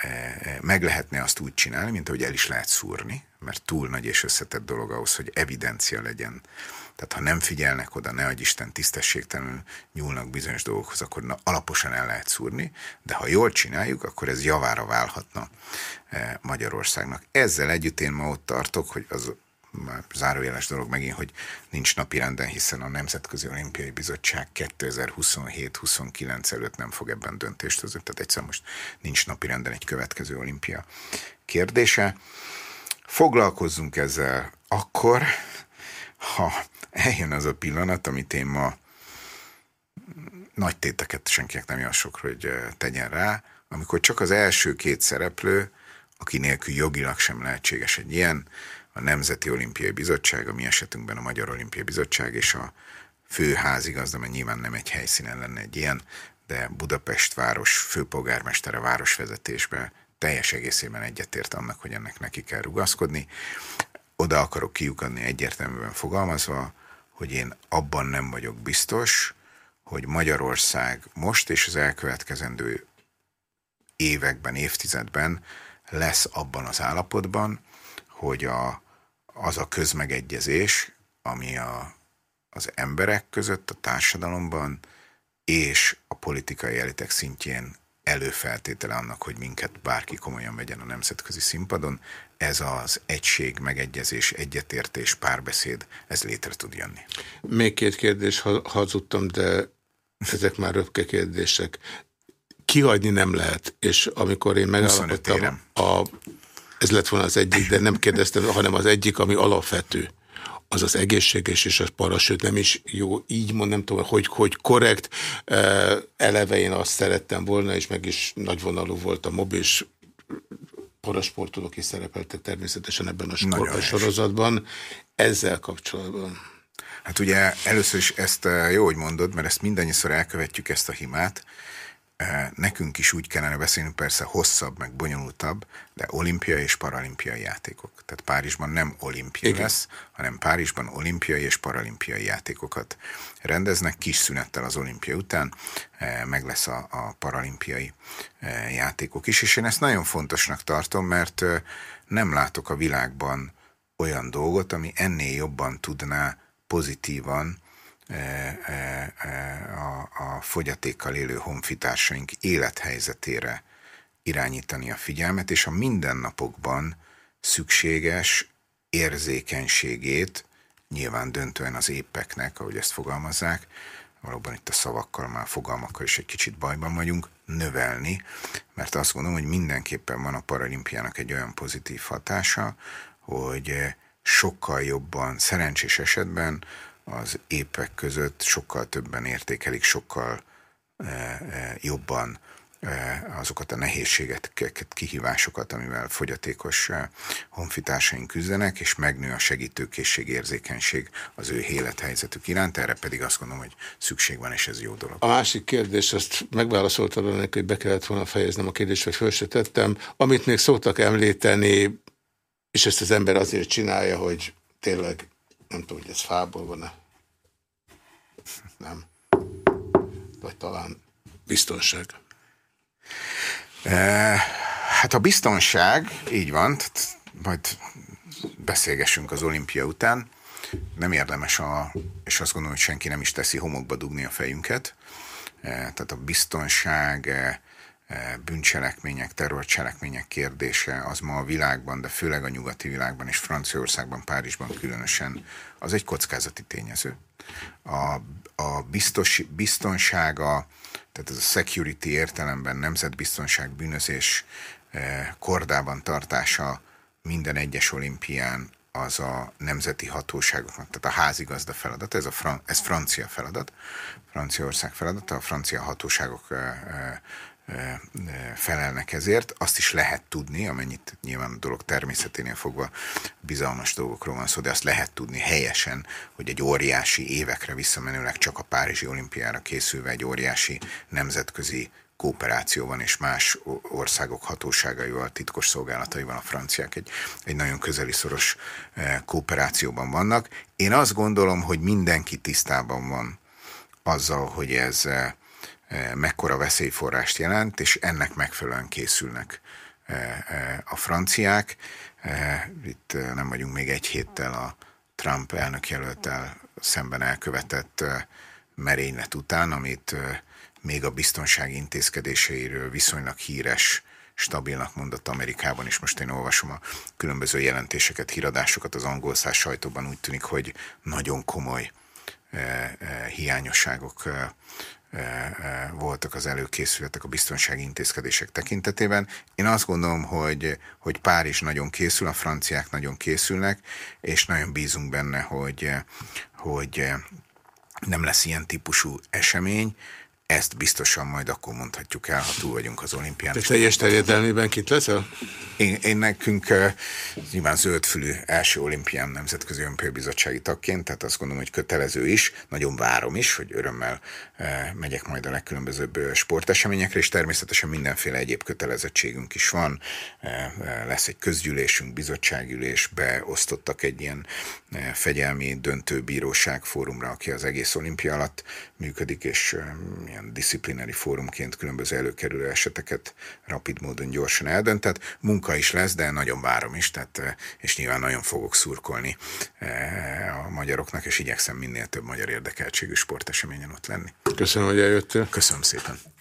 e, meg lehetne azt úgy csinálni, mint ahogy el is lehet szúrni, mert túl nagy és összetett dolog ahhoz, hogy evidencia legyen. Tehát ha nem figyelnek oda, ne Isten tisztességtelenül nyúlnak bizonyos dolgokhoz, akkor na, alaposan el lehet szúrni, de ha jól csináljuk, akkor ez javára válhatna Magyarországnak. Ezzel együtt én ma ott tartok, hogy az már zárójeles dolog megint, hogy nincs napirenden, hiszen a Nemzetközi Olimpiai Bizottság 2027-29 előtt nem fog ebben döntést hozni, tehát egyszer most nincs napirenden egy következő olimpia kérdése. Foglalkozzunk ezzel akkor, ha eljön az a pillanat, amit én ma nagy téteket senkinek nem javaslok, hogy tegyen rá, amikor csak az első két szereplő, aki nélkül jogilag sem lehetséges egy ilyen, a Nemzeti Olimpiai Bizottság, a mi esetünkben a Magyar Olimpiai Bizottság és a fő házigazda, mert nyilván nem egy helyszínen lenne egy ilyen, de Budapest város főpolgármestere városvezetésbe teljes egészében egyetért annak, hogy ennek neki kell rugaszkodni. Oda akarok kiukadni egyértelműen fogalmazva, hogy én abban nem vagyok biztos, hogy Magyarország most és az elkövetkezendő években, évtizedben lesz abban az állapotban, hogy a, az a közmegegyezés, ami a, az emberek között, a társadalomban és a politikai elitek szintjén előfeltétele annak, hogy minket bárki komolyan vegyen a nemzetközi színpadon, ez az egység, megegyezés, egyetértés, párbeszéd, ez létre tud jönni. Még két kérdés hazudtam, de ezek már röpke kérdések. Kihagyni nem lehet, és amikor én megállapodtam a ez lett volna az egyik, de nem kérdeztem, hanem az egyik, ami alapvető. az az egészséges, és a parasőt nem is jó, így mond, nem tudom, hogy, hogy korrekt. Eleve én azt szerettem volna, és meg is nagyvonalú volt a mob, és parasportolók is szerepeltek természetesen ebben a sport, sorozatban. Ezzel kapcsolatban. Hát ugye először is ezt jó, hogy mondod, mert ezt mindannyiszor elkövetjük ezt a himát, Nekünk is úgy kellene beszélni, persze hosszabb, meg bonyolultabb, de olimpiai és paralimpiai játékok. Tehát Párizsban nem olimpia Igen. lesz, hanem Párizsban olimpiai és paralimpiai játékokat rendeznek, kis szünettel az olimpia után, meg lesz a, a paralimpiai játékok is, és én ezt nagyon fontosnak tartom, mert nem látok a világban olyan dolgot, ami ennél jobban tudná pozitívan a, a fogyatékkal élő honfitársaink élethelyzetére irányítani a figyelmet, és a mindennapokban szükséges érzékenységét, nyilván döntően az épeknek, ahogy ezt fogalmazzák, valóban itt a szavakkal, már fogalmakkal is egy kicsit bajban vagyunk, növelni, mert azt gondolom, hogy mindenképpen van a paralimpiának egy olyan pozitív hatása, hogy sokkal jobban, szerencsés esetben az épek között sokkal többen értékelik, sokkal e, e, jobban e, azokat a nehézségeket, kihívásokat, amivel fogyatékos honfitársaink küzdenek, és megnő a segítőkészség, érzékenység az ő élethelyzetük iránt, erre pedig azt gondolom, hogy szükség van, és ez jó dolog. A másik kérdés, azt megválaszoltad ennek, hogy be kellett volna fejeznem a kérdést, vagy föl tettem. Amit még szoktak említeni, és ezt az ember azért csinálja, hogy tényleg nem tudom, hogy ez fából van-e. Nem. Vagy talán biztonság. E, hát a biztonság, így van, majd beszélgessünk az olimpia után. Nem érdemes, a, és azt gondolom, hogy senki nem is teszi homokba dugni a fejünket. E, tehát a biztonság, e, bűncselekmények, terrorcselekmények kérdése az ma a világban, de főleg a nyugati világban és Franciaországban, Párizsban különösen, az egy kockázati tényező. A, a biztos, biztonsága, tehát ez a security értelemben nemzetbiztonság, bűnözés kordában tartása minden egyes olimpián az a nemzeti hatóságoknak, tehát a házigazda feladat, ez, a fran, ez francia feladat, Franciaország feladata, a francia hatóságok felelnek ezért. Azt is lehet tudni, amennyit nyilván a dolog természeténél fogva bizalmas dolgokról van szó, de azt lehet tudni helyesen, hogy egy óriási évekre visszamenőleg csak a Párizsi olimpiára készülve egy óriási nemzetközi kooperációban és más országok hatóságaival, titkos szolgálataival a franciák egy, egy nagyon közeli szoros kooperációban vannak. Én azt gondolom, hogy mindenki tisztában van azzal, hogy ez mekkora veszélyforrást jelent, és ennek megfelelően készülnek e, e, a franciák. Itt nem vagyunk még egy héttel a Trump elnökjelöltel szemben elkövetett merénylet után, amit még a biztonsági intézkedéseiről viszonylag híres stabilnak mondott Amerikában, és most én olvasom a különböző jelentéseket, híradásokat az angol száz sajtóban, úgy tűnik, hogy nagyon komoly hiányosságok voltak az előkészületek a biztonsági intézkedések tekintetében. Én azt gondolom, hogy, hogy Párizs nagyon készül, a franciák nagyon készülnek, és nagyon bízunk benne, hogy, hogy nem lesz ilyen típusú esemény, ezt biztosan majd akkor mondhatjuk el, ha túl vagyunk az olimpián. Te teljes terjedelmében kit leszel? Én, én nekünk uh, nyilván zöldfülű első olimpián nemzetközi olimpiai bizottsági tagként, tehát azt gondolom, hogy kötelező is, nagyon várom is, hogy örömmel megyek majd a legkülönbözőbb sporteseményekre, és természetesen mindenféle egyéb kötelezettségünk is van. Lesz egy közgyűlésünk, bizottságülés, beosztottak egy ilyen fegyelmi döntőbíróság fórumra, aki az egész olimpia alatt működik, és ilyen disziplinári fórumként különböző előkerülő eseteket rapid módon gyorsan eldöntett. Munka is lesz, de nagyon várom is, tehát, és nyilván nagyon fogok szurkolni a magyaroknak, és igyekszem minél több magyar érdekeltségű sporteseményen ott lenni. Köszönöm, hogy eljöttél. Köszönöm szépen.